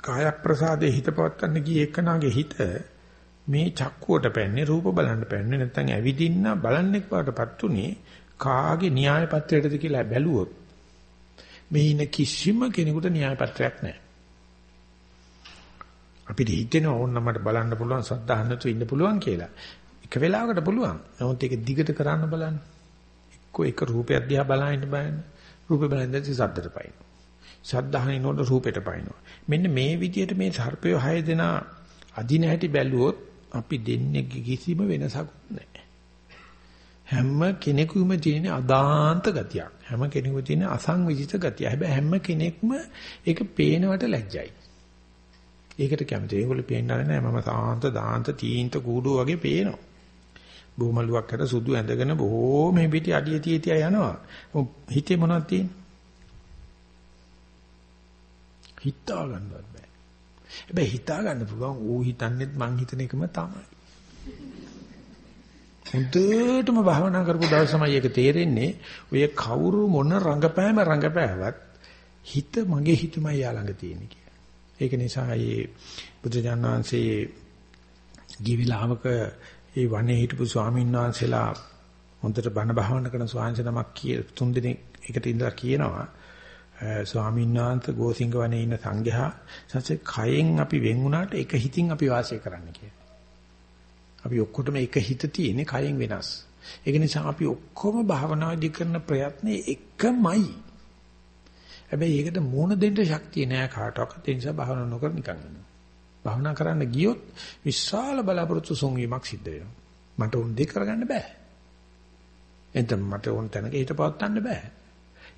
A: කාය ප්‍රසාදේ හිත පවත්තන්න ගිය එකනාගේ හිත මේ චක්කුවට පැන්නේ රූප බලන්න පැන්නේ නැත්නම් ඇවිදින්න බලන්නෙක් වඩටපත් උනේ කාගේ න්‍යාය පත්‍රයටද කියලා බැලුවොත් මේ ඉන්න කිසිම කෙනෙකුට න්‍යාය පත්‍රයක් නැහැ. අපිට හිතෙනවා ඕන්න මට බලන්න පුළුවන් සද්ධාහන් නැතුව ඉන්න පුළුවන් කියලා. එක වෙලාවකට පුළුවන්. නමුත් ඒක දිගට කරන්න බලන්න. එක්ක එක රූපයක් දිහා බලන්න බලන්න. රූපේ බලන්නේ සද්දට පයින්. සද්ධාහනිනෝට රූපෙට පයින්නවා. මෙන්න මේ විදිහට මේ සර්පය හය දෙනා අදින හැටි බැලුවොත් අපි දෙන්නේ කිසිම වෙනසක් නැහැ. හැම කෙනෙකුම තියෙන අදාන්ත ගතියක්. හැම කෙනෙකුම තියෙන අසංවිධිත ගතිය. හැබැයි හැම කෙනෙක්ම ඒක පේනවට ලැජ්ජයි. ඒකට කැමති. ඒගොල්ලෝ පේන්නේ නැහැ මම සාන්ත දාන්ත තීන්ත කූඩුව වගේ පේනවා. බොමලුවක් අර සුදු ඇඳගෙන බොහෝ මේ පිටි අඩිය තිය තිය යනවා. හිතේ මොනවද තියෙන්නේ? හිතා ගන්නවත් බෑ. හැබැයි හිතා ගන්න පුළුවන් ඌ හිතන්නේත් මං හිතන එකම තමයි. හොඳටම භාවනා කරපු දවසමයි ඒක තේරෙන්නේ ඔය කවුරු මොන රංගපෑම රංගපෑවත් හිත මගේ හිතමයි යා ළඟ තියෙන්නේ කියලා. ඒක නිසා මේ බුදුජානනාංශයේ ගිවිලාවක ඒ වනේ හිටපු ස්වාමීන් වහන්සේලා හොඳට බණ භාවනා කරන ස්වාමීන් නමක් කිය තුන් දිනක් එකට ඉඳලා කියනවා ස්වාමීන් වහන්සේ ගෝසිංග වනේ ඉන්න සංඝයා සත්‍ය කයෙන් අපි වෙන් වුණාට එක හිතින් අපි වාසය කරන්න කියලා. අපි ඔක්කොටම එක හිත තියෙන්නේ කයෙන් වෙනස්. ඒක නිසා අපි ඔක්කොම භාවනාදි කරන ප්‍රයත්නේ එකමයි. හැබැයි ඒකට මූණ දෙන්න ශක්තිය නෑ කාටවත්. ඒ නිසා භාවනා නොකර නිකන් ඉන්නවා. භාවනා කරන්න ගියොත් විශාල බලාපොරොත්තු සුන්වීමක් සිද්ධ වෙනවා. මට උන් දෙක කරගන්න බෑ. එතන මට උන් තැනක හිත පවත්වන්න බෑ.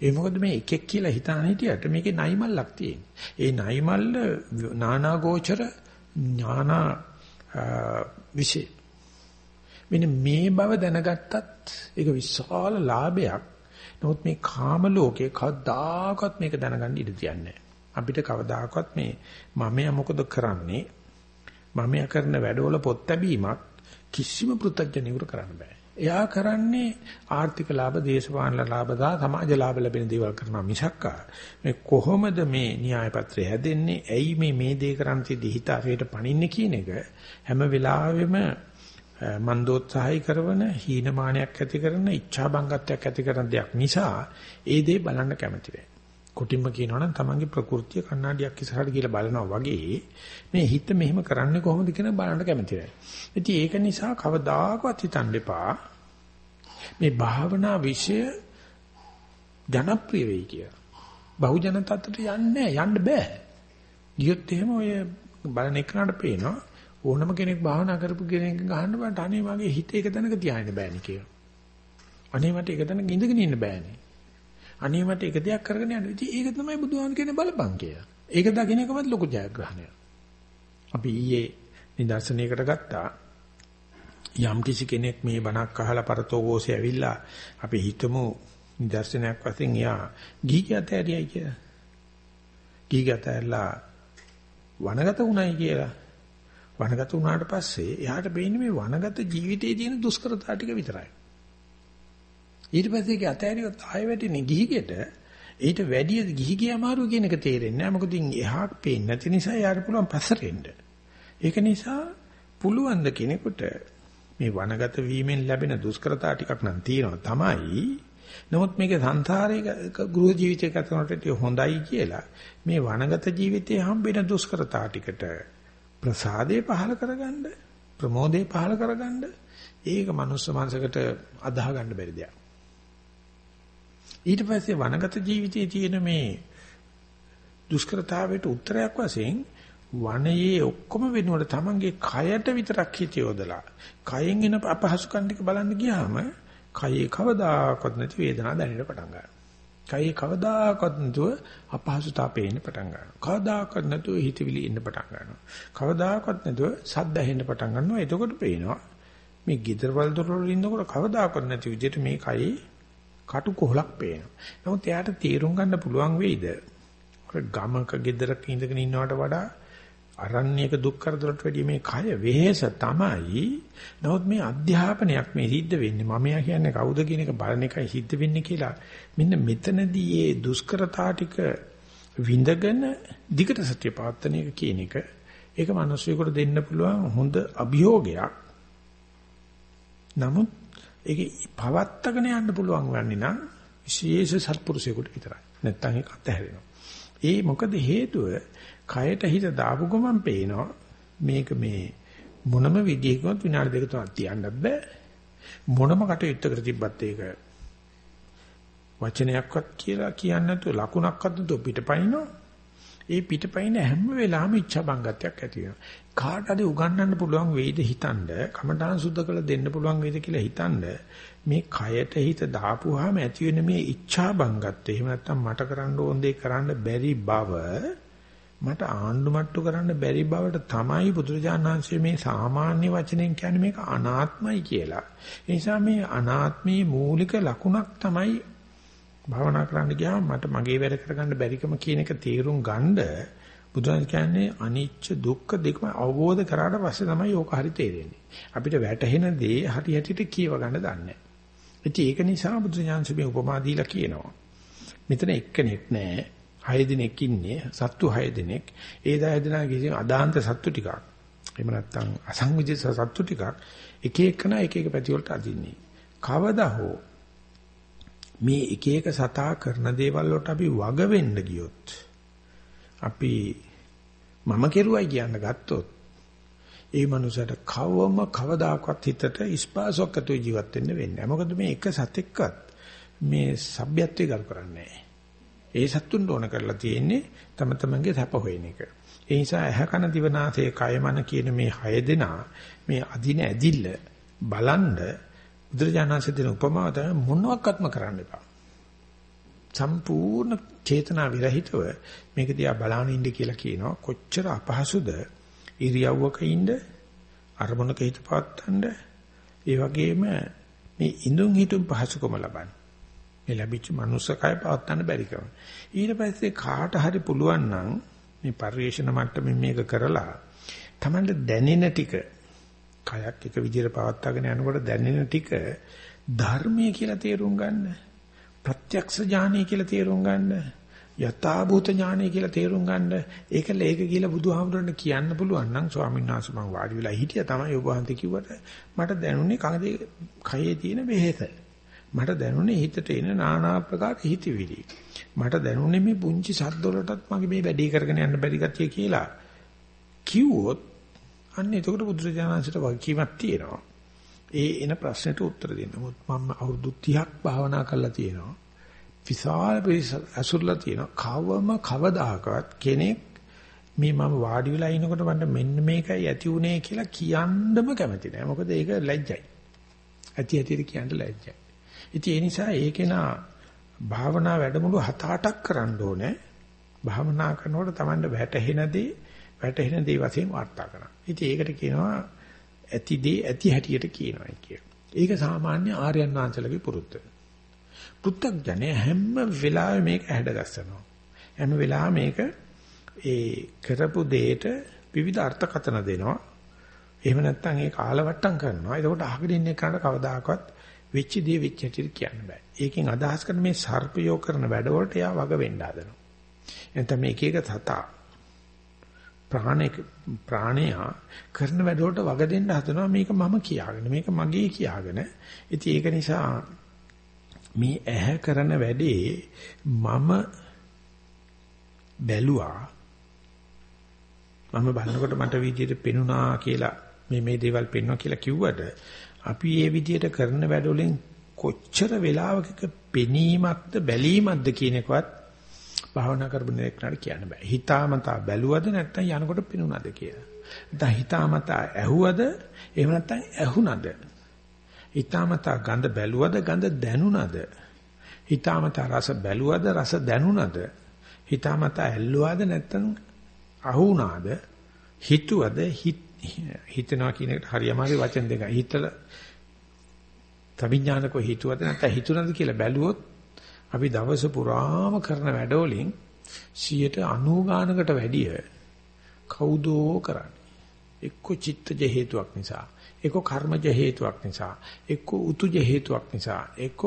A: ඒ මොකද මේ එකෙක් කියලා හිතාන හිටියට මේකේ නයිමල්ලක් තියෙන. ඒ නයිමල්ල නානා ගෝචර ඥානා විශේෂ. මෙන්න මේ බව දැනගත්තත් ඒක විශාල ලාභයක්. නමුත් මේ කාම ලෝකේ කවදාකවත් මේක දැනගන්න ඉඩ තියන්නේ අපිට කවදාකවත් මේ මමයා මොකද කරන්නේ මමයා කරන වැඩවල පොත් ලැබීමක් කිසිම පෘථග්ජනියුර කරන්න බෑ. එයා කරන්නේ ආර්ථික ලාභ, දේශපාලන ලාභ දා සමාජ ලාභ ලැබෙන දේවල් කරනවා මිසක් මේ කොහොමද මේ න්‍යාය පත්‍රය හැදෙන්නේ? ඇයි මේ මේ දේ කරන්න තියදී හිත අපේට පණින්නේ කියන එක හැම වෙලාවෙම මන්දෝත්සාහය කරන, හීනමානයක් ඇති කරන, ઈચ્છාබංගත්වයක් ඇති කරන දෙයක් නිසා ඒ දේ බලන්න කැමති වෙයි. කුටිම්ම කියනවනම් තමන්ගේ ප්‍රകൃතිය කණ්ණාඩියක් ඉස්සරහට ගිහලා බලනවා වගේ මේ හිත මෙහෙම කරන්නේ කොහොමද කියන බලන්න කැමති වෙයි. ඉතින් ඒක නිසා කවදාකවත් හිතන්න එපා මේ භාවනා વિષය ජනප්‍රිය වෙයි කියලා. බහුජන තත්ත්වයට යන්නේ යන්න බෑ. ගියොත් එහෙම ඔය බලන එකනට පේනවා ඕනම කෙනෙක් භාවනා කරපු කෙනෙක් ගහන්න බෑ අනේ මගේ හිත එක තැනක තියාගෙන බෑනේ කියලා. අනේ මට එක තැනක ඉඳගෙන ඉන්න බෑනේ. අනේ මට එක දෙයක් කරගෙන යන්න. ඉතින් ඒක තමයි බුදුහාම කියන්නේ බලපං කියලා. ඒක දකින්න එකමත් ලොකු ජයග්‍රහණයක්. අපි ඊයේ නිදර්ශනයකට ගත්තා. යම් කිසි කෙනෙක් මේ බණක් අහලා පරතෝගෝසේ ඇවිල්ලා අපි හිතමු නිදර්ශනයක් වශයෙන් යා ගීගත ඇරියයි කියලා. ගීගත ඇරලා වනගත උණයි කියලා. වනගත වුණාට පස්සේ එයාට බේන්නේ මේ වනගත ජීවිතයේ තියෙන දුෂ්කරතා ටික විතරයි. ඊට පස්සේ ඒක අතෑරියොත් ආයෙ වැටෙන්නේ ගිහිගෙට ඊට වැඩි ගිහි ගිය අමාරුව කියන එක තේරෙන්නේ නැහැ. මොකද එහාට පේන්නේ නැති නිසා යාර පුළුවන් පස්සට එන්න. ඒක නිසා පුළුවන් ද කෙනෙකුට මේ වනගත වීමෙන් ලැබෙන දුෂ්කරතා ටිකක් නම් තියෙනවා තමයි. නමුත් මේක සංසාරයේ ගෘහ ජීවිතයක කරනකොට හොඳයි කියලා මේ වනගත ජීවිතයේ හම්බෙන දුෂ්කරතා ටිකට ප්‍රසාදේ පහල කරගන්න ප්‍රමෝදේ පහල කරගන්න ඒක මනුස්ස මනසකට අදාහ ගන්න බැරි දෙයක්. ඊට පස්සේ වනගත ජීවිතයේ තියෙන මේ දුෂ්කරතාවයට උත්තරයක් වශයෙන් වනයේ ඔක්කොම වෙනුවට තමන්ගේ කයට විතරක් හිත යොදලා කයෙන් එන අපහසුකම් ටික බලන්න ගියාම කයේ කවදාකවත් නැති වේදනාවක් දැනෙන්න පටන් ගන්නවා. කයේ කවදාකවත් නැතුව අපහසුතාව පේන්න පටන් ගන්නවා. කවදාකවත් නැතුව හිතවිලි එන්න පටන් ගන්නවා. කවදාකවත් නැතුව සද්ද ඇහෙන්න පටන් ගන්නවා. එතකොට පේනවා මේ giderwal දොරවල ඉන්නකොට කවදාකවත් නැති විදිහට මේ කයේ කටු කොහලක් පේනවා. නමුත් එයාට තීරුම් ගන්න පුළුවන් වෙයිද? ගමක ගෙදරක ඉඳගෙන ඉන්නවට වඩා අරණ්‍යක දුක් කරදරට වැඩිය මේ කය වෙහෙස තමයි. නමුත් මේ අධ්‍යාපනයක් මේ සිද්ධ වෙන්නේ මම යා කියන්නේ කවුද කියන එක බලන එකයි සිද්ධ වෙන්නේ කියලා. මෙන්න මෙතනදී මේ දුෂ්කරතා ටික විඳගෙන දිගට සත්‍ය පාත්තන එක කියන එක ඒක මිනිස්සුෙකුට දෙන්න පුළුවන් හොඳ අභියෝගයක්. නමුත් ඒක පවත්තගෙන යන්න පුළුවන් වන්නේ නම් විශේෂ සත්පුරුෂයෙකුට විතරයි. නැත්තම් ඒක අතහැරෙනවා. ඒ මොකද හේතුව කයට හිත දාපු ගමන් පේනවා මේක මේ මොනම විදියකින්වත් විනාඩි දෙක තුනක් තියන්න බෑ. මොනම කටයුත්තකට තිබ්බත් ඒක වචනයක්වත් කියලා කියන්නේ නැතුව ලකුණක්වත් නැතුව පිටපයින්නවා. ඒ පිටපයින් හැම වෙලාවෙම ඉච්ඡා බංගත්වයක් ඇති වෙනවා. කාට හරි උගන්වන්න පුළුවන් වෙයිද හිතනද කමඨාන් සුද්ධ කළ දෙන්න පුළුවන් වෙයිද කියලා හිතනද මේ කයට හිත දාපුවාම ඇති වෙන මේ ඉච්ඡා බංගත්වය එහෙම නැත්නම් මට කරන්න ඕන දේ කරන්න බැරි බව මට ආණ්ඩු මට්ටු කරන්න බැරි බවට තමයි බුදුරජාණන් වහන්සේ මේ සාමාන්‍ය වචනෙන් කියන්නේ මේක අනාත්මයි කියලා. ඒ නිසා මේ අනාත්මී මූලික ලකුණක් තමයි භාවනා කරන්න ගියාම මට මගේ වැඩ කරගන්න බැරිකම කියන එක තීරුම් ගන්න බුදුන් කියන්නේ අනිච්ච දුක්ඛ දෙකම අවබෝධ කරාට පස්සේ තමයි ඕක හරි තේරෙන්නේ. අපිට වැටහෙන දේ හරි හැටියට කියව ගන්න දන්නේ නැහැ. ඒක නිසා බුදුසසුන මේ උපමා දීලා කියනවා. මෙතන එක්කෙනෙක් නැහැ. හය දිනෙක ඉන්නේ සත්තු හය දිනෙක. ඒ දහ දෙනා කිසි අදාන්ත සත්තු ටිකක්. එහෙම නැත්නම් අසංවිධිත සත්තු ටිකක් එක එකනා එක එක පැති වලට අදින්නේ. කවදා හෝ මේ එක එක සතා කරන දේවල් වලට අපි වග වෙන්න ගියොත් අපි මම කෙරුවයි කියන්න ගත්තොත් ඒ මනුස්සයට කවම කවදාකවත් හිතට ස්පාසයක් ඇතුළේ ජීවත් වෙන්න වෙන්නේ නැහැ. මොකද මේ එක සතෙක්වත් මේ සભ્યත්වය ගල් කරන්නේ ඒ සත්තුන්ට ඕන කරලා තියෙන්නේ තම තමන්ගේ සැප හොයන එක. ඒ නිසා ඇහ කන දිවනාසය කය මන කියන මේ හය දෙනා මේ අදින ඇදිල්ල බලන්ඩ බුදුරජාණන්සේ දෙන උපමාව තමයි මොනවත්ක්ම කරන්න එපා. සම්පූර්ණ චේතනා විරහිතව මේක දිහා බලාගෙන ඉන්න කියලා කියනවා. කොච්චර අපහසුද ඉරියව්වක ඉන්න අරමුණක හිත පවත්තන්න ඒ වගේම මේ ඉඳුන් හිටුන් පහසුකම ලබන්න. මේ ලැබිච්ච මනුස්ස කය පවත්තන්න බැරි කම. ඊට පස්සේ කාට හරි පුළුවන් නම් මේ පරිේශන මට්ටමින් මේක කරලා Tamanට දැනෙන ටික කයක් එක විදිහට පවත්වාගෙන යනකොට දැනෙන ටික ධර්මයේ කියලා තේරුම් ගන්න. ප්‍රත්‍යක්ෂ ඥානය කියලා තේරුම් ගන්න. යථාභූත ඥානය කියලා තේරුම් ගන්න. ඒකල ඒක කියලා බුදුහාමුදුරන්ට කියන්න පුළුවන් නම් ස්වාමීන් වහන්සේ මම වාඩි වෙලා හිටියා තමයි ඔබ වහන්සේ කිව්වට මට දැනුනේ කනදී කයේ තියෙන වෙහෙස. මට දැනුනේ හිතට එන নানা ආකාර හිතවිලි. මට දැනුනේ මේ පුංචි සද්දවලටත් මගේ මේ වැඩේ කරගෙන යන්න බැරි ගතිය කියලා. කිව්වොත් අන්න එතකොට බුදුරජාණන්සේට වගකීමක් තියෙනවා. ඒ එන ප්‍රශ්නෙට උත්තර දෙන්න. මොකද මම අවුරුදු 30ක් භාවනා කරලා තියෙනවා. විශාල අසුරලා තියෙනවා. කවම කවදාකවත් කෙනෙක් මේ මම වාඩි වෙලා ඉනකොට මට මෙන්න මේකයි ඇති උනේ කියලා කියන්නම කැමති නෑ. මොකද ඒක ලැජ්ජයි. ඇති ඇතිට කියන්න ලැජ්ජයි. ඉතින් ඒ නිසා ඒකේන භාවනා වැඩමුළු 7-8ක් කරන්න ඕනේ. භාවනා කරනකොට Tamanne වැටහෙන දේ වැටහෙන දේ වශයෙන් වාර්තා කරනවා. ඉතින් ඒකට කියනවා ඇති දේ ඇති හැටියට කියනවා කිය. ඒක සාමාන්‍ය ආර්යයන් වහන්සේලගේ පුරුද්ද. පුත්තක්ජනේ හැම වෙලාවෙම මේක හැඩගස්සනවා. හැම වෙලාවෙම මේක ඒ කරපු දෙයට විවිධ අර්ථකථන දෙනවා. එහෙම නැත්නම් ඒක ආලවට්ටම් කරනවා. එතකොට අහගෙන ඉන්න එකට කවදාකවත් වෙච්ච දේ වෙච්ච හැටියට කියන්න බෑ. ඒකෙන් අදහස් කරන මේ සර්පයෝ කරන වැඩවලට එයා වග වෙන්න හදනවා. එතන මේ එක එක සතා ප්‍රාණික ප්‍රාණයා කරන වැඩවලට වග දෙන්න හදනවා මේක මම කියාගෙන මේක මගේ කියාගෙන ඉතින් ඒක නිසා මේ ඇහැ කරන වැඩේ මම බැලුවා මම බලනකොට මට විදියට පෙනුණා කියලා මේ මේ දේවල් පෙන්වනවා කියලා කිව්වට අපි මේ විදියට කරන වැඩවලින් කොච්චර වෙලාවක පෙනීමක්ද බැලීමක්ද කියන එකවත් භාවනා කරපු කෙනෙක්ට කියන්න බෑ. හිතාමතා බැලුවද නැත්නම් යනකොට පිනුණාද කියලා. නැත්නම් හිතාමතා ඇහුවද එහෙම නැත්නම් ඇහුණාද? හිතාමතා ගඳ බැලුවද ගඳ දැනුණාද? හිතාමතා රස බැලුවද රස දැනුණාද? හිතාමතා ඇල්ලුවාද නැත්නම් අහුණාද? හිතුවද හිතනවා කියන එකට හරියමාගේ වචන දෙකයි. හිතලා තවිඥානකව හිතුවද නැත්නම් හිතුණාද කියලා බැලුවොත් අපි දවස පුරාම කරන වැඩවලින් 90 ගානකට වැඩිය කවුදෝ කරන්නේ. එක්ක චිත්තජ හේතුවක් නිසා, එක්ක කර්මජ හේතුවක් නිසා, එක්ක උතුජ හේතුවක් නිසා, එක්ක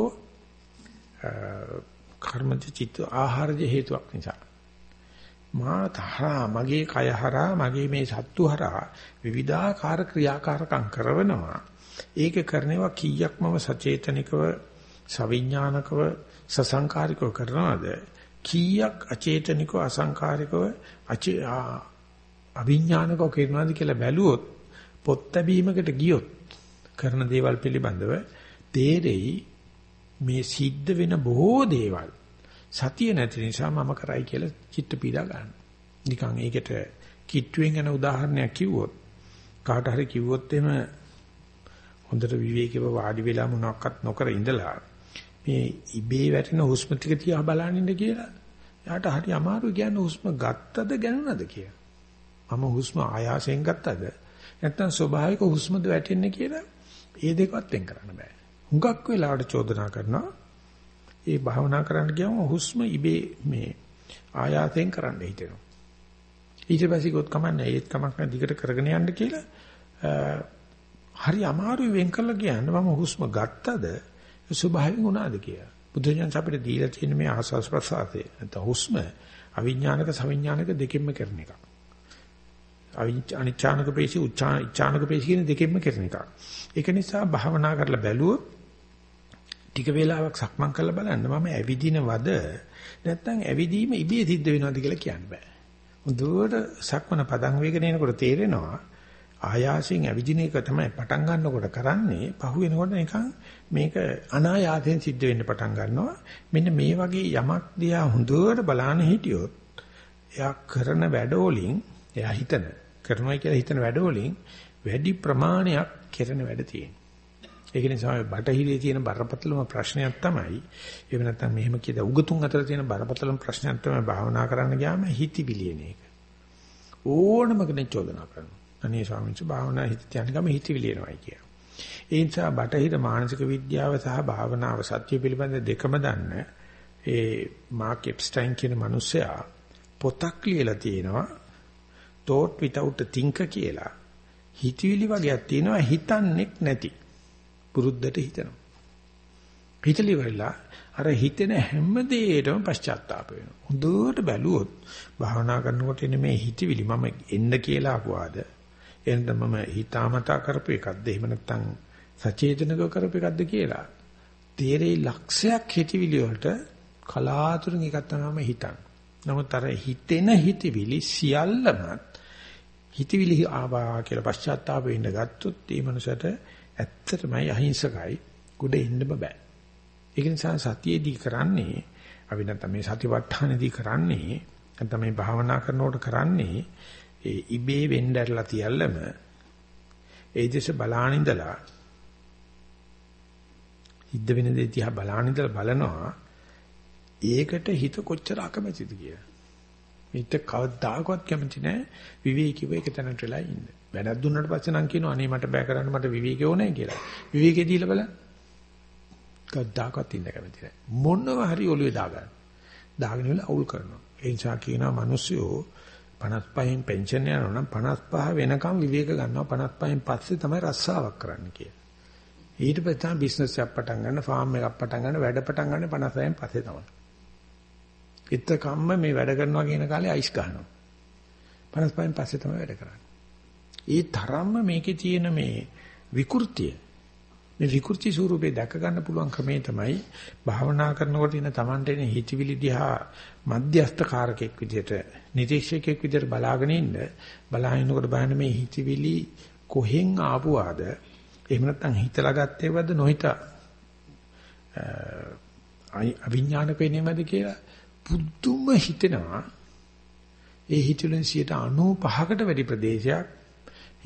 A: කර්මජ චිත්ත ආහාරජ හේතුවක් නිසා. මා තරහා මගේ කය හරහා මගේ මේ සත්තු හරහා විවිධාකාර ක්‍රියාකාරකම් කරනවා. ඒක කරනවා කීයක් මම සචේතනිකව සවිඥානිකව සසංකාරිකව කරනවද කීයක් අචේතනිකව අසංකාරිකව අවිඥානිකව කරනවද කියලා බැලුවොත් පොත් ලැබීමකට ගියොත් කරන දේවල් පිළිබඳව තේරෙයි මේ සිද්ධ වෙන බොහෝ දේවල් සතිය නැති නිසා මම කරයි කියලා චිත්ත පීඩා ගන්න. නිකන් ඒකට කිට්ටුවෙන් යන උදාහරණයක් කිව්වොත් කාට හරි කිව්වොත් එහෙම හොඳට විවේකීව වාඩි වෙලා මොනවත් නොකර ඉඳලා මේ ඉබේ වැටෙන හුස්ම ටික තියා බලන්න ඉන්න කියලා. යාට හරි අමාරුයි කියන්නේ හුස්ම ගත්තද ගණනද කියලා. මම හුස්ම ආයාසයෙන් ගත්තද නැත්නම් ස්වභාවික හුස්මද වැටෙන්නේ කියලා ඒ දෙකවත් වෙන් කරන්න බෑ. හුඟක් වෙලාවට චෝදනා කරනවා. ඒ භාවනා කරන්න ගියම හුස්ම ඉබේ මේ ආයාසයෙන් කරන්න හිතෙනවා. ඊට පස්සේ ගොත් කමන්නේ ඒත් කමක් නැ දිගට කරගෙන යන්න කියලා හරි අමාරුයි වෙන් කළා කියන්න මම හුස්ම ගත්තද ස්වභාවයෙන් උනාද කියලා. බුදුජානක අපිට දීලා තියෙන මේ ආස්වාස් ප්‍රසආතේ නැත්නම් හුස්ම අවිඥානික සවිඥානික දෙකෙන්ම කරන එක. අනිච්ඡානක පේශි උච්ඡානක පේශි කියන දෙකෙන්ම කරන එක. ඒක නිසා භාවනා කරලා බැලුවොත් ටික වේලාවක් සක්මන් කරලා බලන්න මම ඇවිදිනවද නැත්නම් ඇවිදීම ඉබේ සිද්ධ වෙනවද කියලා කියන්න බෑ. හොඳට සක්මන පදන් වේගන එනකොට තේරෙනවා ආයාසයෙන් ඇවිදින එක තමයි පටන් ගන්නකොට කරන්නේ පහු වෙනකොට නිකන් මේක අනායාසයෙන් සිද්ධ වෙන්න පටන් ගන්නවා මෙන්න මේ වගේ යමක් දිහා හොඳට බලන්න හිටියොත් එයා කරන වැඩවලින් එයා හිතන කරනවා කියලා හිතන වැඩවලින් වැඩි ප්‍රමාණයක් කෙරෙන වැඩ තියෙනවා ඒක නිසා බටහිරේ තියෙන බරපතලම ප්‍රශ්නයක් තමයි එහෙම නැත්නම් මෙහෙම කියද උගතුන් අතර තියෙන බරපතලම ප්‍රශ්නයක් තමයි භාවනා කරන්න ගියාම හිතවිලියන එක. ඕනම කෙනෙක් චෝදනා කරනවා. අනේ ස්වාමීන් වහන්සේ භාවනා හිත තියන ගම හිතවිලි එනවායි කියන. ඒ නිසා බටහිර මානසික විද්‍යාව සහ භාවනාව සත්‍ය පිළිබඳ දෙකම දන්න ඒ මාක් එප්ස්ටයින් කියන මිනිසයා පොතක් ලියලා තියෙනවා thought without a thinker කියලා. හිතවිලි වගේක් තියෙනවා හිතන්නේක් නැති. පුරුද්දට හිතනවා. හිතලි වෙලා අර හිතෙන හැම දෙයකටම පශ්චාත්තාප වෙනවා. හොඳට බැලුවොත් භාවනා කරනකොට එන්නේ මේ හිතවිලි මම එන්න කියලා ආපුවාද එහෙනම් මම හිතාමතා කරපු එකක්ද එහෙම නැත්නම් සචේතනක කරපු එකක්ද කියලා. තේරෙයි ලක්ෂයක් හිතවිලි වලට කලාතුරකින් එකක් තමයි හිතන්නේ. නමුත් අර හිතෙන හිතවිලි සියල්ලම හිතවිලි ආවා කියලා පශ්චාත්තාප වෙන්න ගත්තොත් ඒ මනසට ඇත්තටමයි අහිංසකයි කුඩ එන්න බෑ. ඒක නිසා සතියේදී කරන්නේ අපි නැත්නම් මේ සතිපට්ඨානේදී කරන්නේ නැත්නම් මේ භාවනා කරනකොට කරන්නේ ඒ ඉබේ වෙnderලා තියල්ලම ඒ දෙස බලාන ඉඳලා හිද්ද වෙන දේ තියා බලාන ඉඳලා බලනවා ඒකට හිත කොච්චර අකමැතිද කියලා. හිත කවදාකවත් කැමති නැහැ විවේකීව එක තැනට වෙලා ඉන්න. වැඩක් දුන්නාට පස්සේ නම් කියනවා අනේ මට බෑ කරන්න මට විවේකේ ඕනේ කියලා. විවේකේ දීලා බලන්න. කවදාකවත් ඉන්න කැමති නැහැ. මොනව හරි ඔළුවේ දාගන්න. දාගෙන ඉල අවුල් කරනවා. ඒ නිසා කියනවා මිනිස්සු 55න් පෙන්ෂන් යනවා නම් 55 වෙනකම් විවේක ගන්නවා 55න් පස්සේ තමයි රස්සාවක් කරන්න කියලා. ඊට පස්සේ තමයි බිස්නස් එකක් පටන් ගන්න, ෆාම් එකක් පටන් ගන්න, වැඩ පටන් ගන්න 56න් පස්සේ තමයි. ඉත්තකම්ම මේ වැඩ කරනවා කියන කාලේ අයිස් ගන්නවා. 55න් පස්සේ තමයි වැඩ කරන්නේ. ඒ තරම්ම මේකේ තියෙන මේ විකෘතිය මේ විකෘති ස්වරූපේ දැක ගන්න පුළුවන් ක්‍රමේ තමයි භාවනා කරනකොට ඉන්න Tamante එන හිතවිලි දිහා මධ්‍යස්ථ කාරකෙක් විදිහට නිරීක්ෂකෙක් විදිහට බලාගෙන ඉන්න බලාගෙනකොට බලන්න මේ හිතවිලි කොහෙන් ආපුවාද එහෙම නැත්නම් හිතලා ගත්තේවද නොහිතා අවිඥානික වෙනවද කියලා පුදුම හිතෙනවා ඒ හිතුවෙන් 95කට වැඩි ප්‍රදේශයක්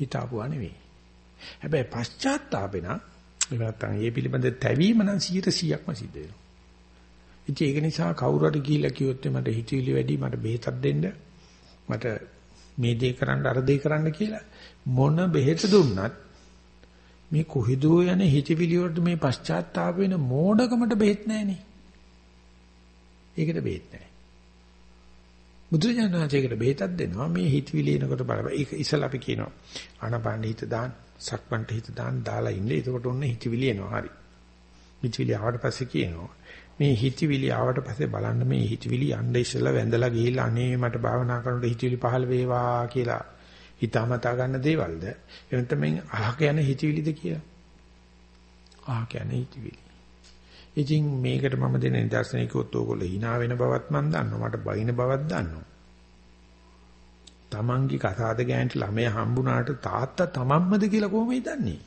A: හිතාපුවා නෙවෙයි. හැබැයි පශ්චාත්තාපේ නම් එහෙම නැත්නම් මේ පිළිබඳ තැවීම නම් 100%ක්ම සිද්ධ වෙනවා. ඉතින් ඒක නිසා කවුරු හරි ගිහිල්ලා කිව්වොත් මට හිතවිලි වැඩි මට බෙහෙතක් දෙන්න මට මේ දේ කරන්න අර දේ කරන්න කියලා මොන බෙහෙත දුන්නත් මේ කොහෙදෝ යන හිතවිලි වලට මේ පශ්චාත්තාප වෙන මෝඩකමට බෙහෙත් නැහනේ. ඒකට බෙහෙත් නැහැ. බුදුරජාණන් වහන්සේකට බෙහෙතක් දෙනවා මේ හිතවිලි එනකොට බලපන්. ඒක ඉස්සලා අපි කියනවා. ආනපාන හිත දාන්න, සක්මන්ට හිත දාන්න දාලා ඉන්නේ. එතකොට ඔන්න හිතවිලි එනවා. හරි. හිතවිලි ආවට පස්සේ කියනවා. මේ හිතවිලි ආවට පස්සේ බලන්න මේ හිතවිලි යන්න ඉස්සලා වැඳලා ගිහිල්ලා අනේ මට භාවනා කරනකොට හිතවිලි පහළ වේවා කියලා හිතාමතා ගන්න දේවල්ද? එහෙනම් තමයි අහක යන හිතවිලිද කියලා. අහක යන හිතවිලි. ඉතින් මේකට මම දෙන නිදර්ශනයකොත් ඕගොල්ලෝ hina වෙන බවත් මම දන්නවා. මට බයින බවත් දන්නවා. තමන්ගේ කසාද ගෑනට ළමයා හම්බුනාට තාත්තා තමන්මද කියලා කොහොමද දන්නේ?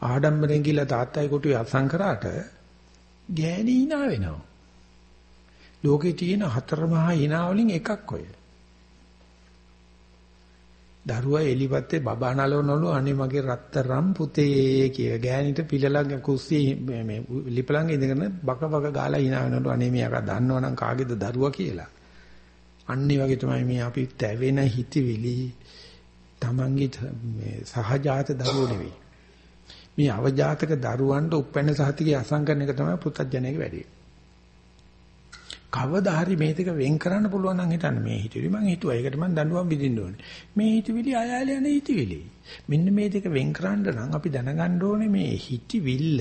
A: ආඩම්බරෙන් ගිහලා තාත්තයි කොටුවේ අත්සන් කරාට ගෑණි hina වෙනවා. ලෝකේ තියෙන හතර මහා hina වලින් එකක් ඔය. දරුවා එලිපත්තේ බබා නලවනලු අනේ මගේ රත්තරම් පුතේ කිය ගෑනිට පිළලංග කුස්සිය මේ ලිපලංග ඉඳගෙන බක බක ගාලා hina වෙනලු අනේ මේක දන්නවනම් කාගේද දරුවා කියලා. අන්නේ වගේ තමයි මේ අපි තැවෙන හිතවිලි තමන්ගේ මේ සහජාත දරුවෝ නෙවෙයි. මේ අවජාතක දරුවන්ට උපැන්න සහතිකේ අසංකරන එක තමයි පුත්තජනයේ වැඩි. කවදා හරි මේ දෙක වෙන් කරන්න පුළුවන් නම් හිතන්න මේ හිතවිලි මං හිතුවා ඒකට මං දඬුවම් විඳින්න ඕනේ. මේ හිතවිලි අයාල යන හිතවිලි. මෙන්න මේ දෙක වෙන් කරන්න නම් අපි දැනගන්න ඕනේ මේ හිතවිල්ල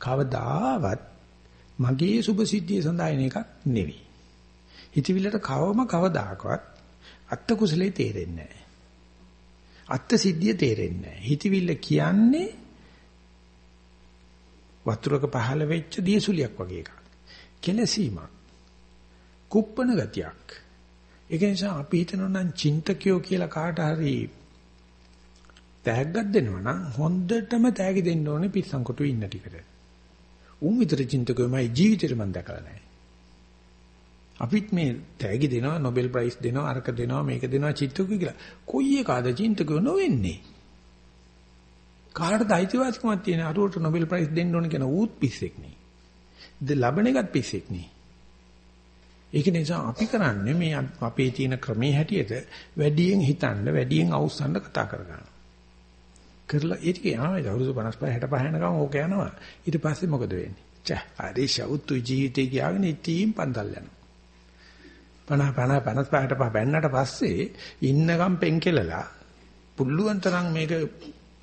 A: කවදාවත් මගේ සුභ සිද්ධිය සඳහා එන එකක් නෙවෙයි. හිතවිල්ලට කවම කවදාකවත් අත්ත කුසලේ තේරෙන්නේ නැහැ. අත්ත සිද්ධිය තේරෙන්නේ නැහැ. හිතවිල්ල කියන්නේ වතුරක පහළ වෙච්ච දියසුලියක් වගේ එකක්. කෙලසීමක්. කුප්පන ගතියක්. ඒක නිසා අපි හිතනවා නම් චින්තකයෝ කියලා කාට හරි තෑග්ගක් දෙනවා නම් හොඳටම තෑගි දෙන්න ඕනේ පිස්සන් කොටුවේ ඉන්න ටිකට. උන් විතර චින්තකයෝමයි ජීවිතේට මම දැකලා නැහැ. අපිත් මේ තෑගි දෙනවා Nobel Prize දෙනවා අරක දෙනවා මේක දෙනවා චින්තකයෝ කියලා. කොයි එකාද චින්තකයෝ නොවෙන්නේ? කාටද අයිතිවාසිකමක් තියෙන අරුවට Nobel Prize දෙන්න ඕන කියන ඌත් පිස්සෙක් නේ. ද ලබන එකත් පිස්සෙක් නේ. ඒක නිසා අපි කරන්නේ මේ අපේ තියෙන ක්‍රමයේ හැටියට වැඩියෙන් හිතන්න වැඩියෙන් අවුස්සන්න කතා කරගන්න. කරලා ඒ ටික යනවා ඒක අවුරුදු 55 65 යනකම් ඕක යනවා. ඊට පස්සේ මොකද වෙන්නේ? චා හරි ෂවුතු ජීවිතේ ගියාගෙන ඉතින් පන්තල් යනවා. 50 50 55ට බැන්නට පස්සේ ඉන්නකම් පෙන් කෙලලා පුල්ලුවන් තරම් මේක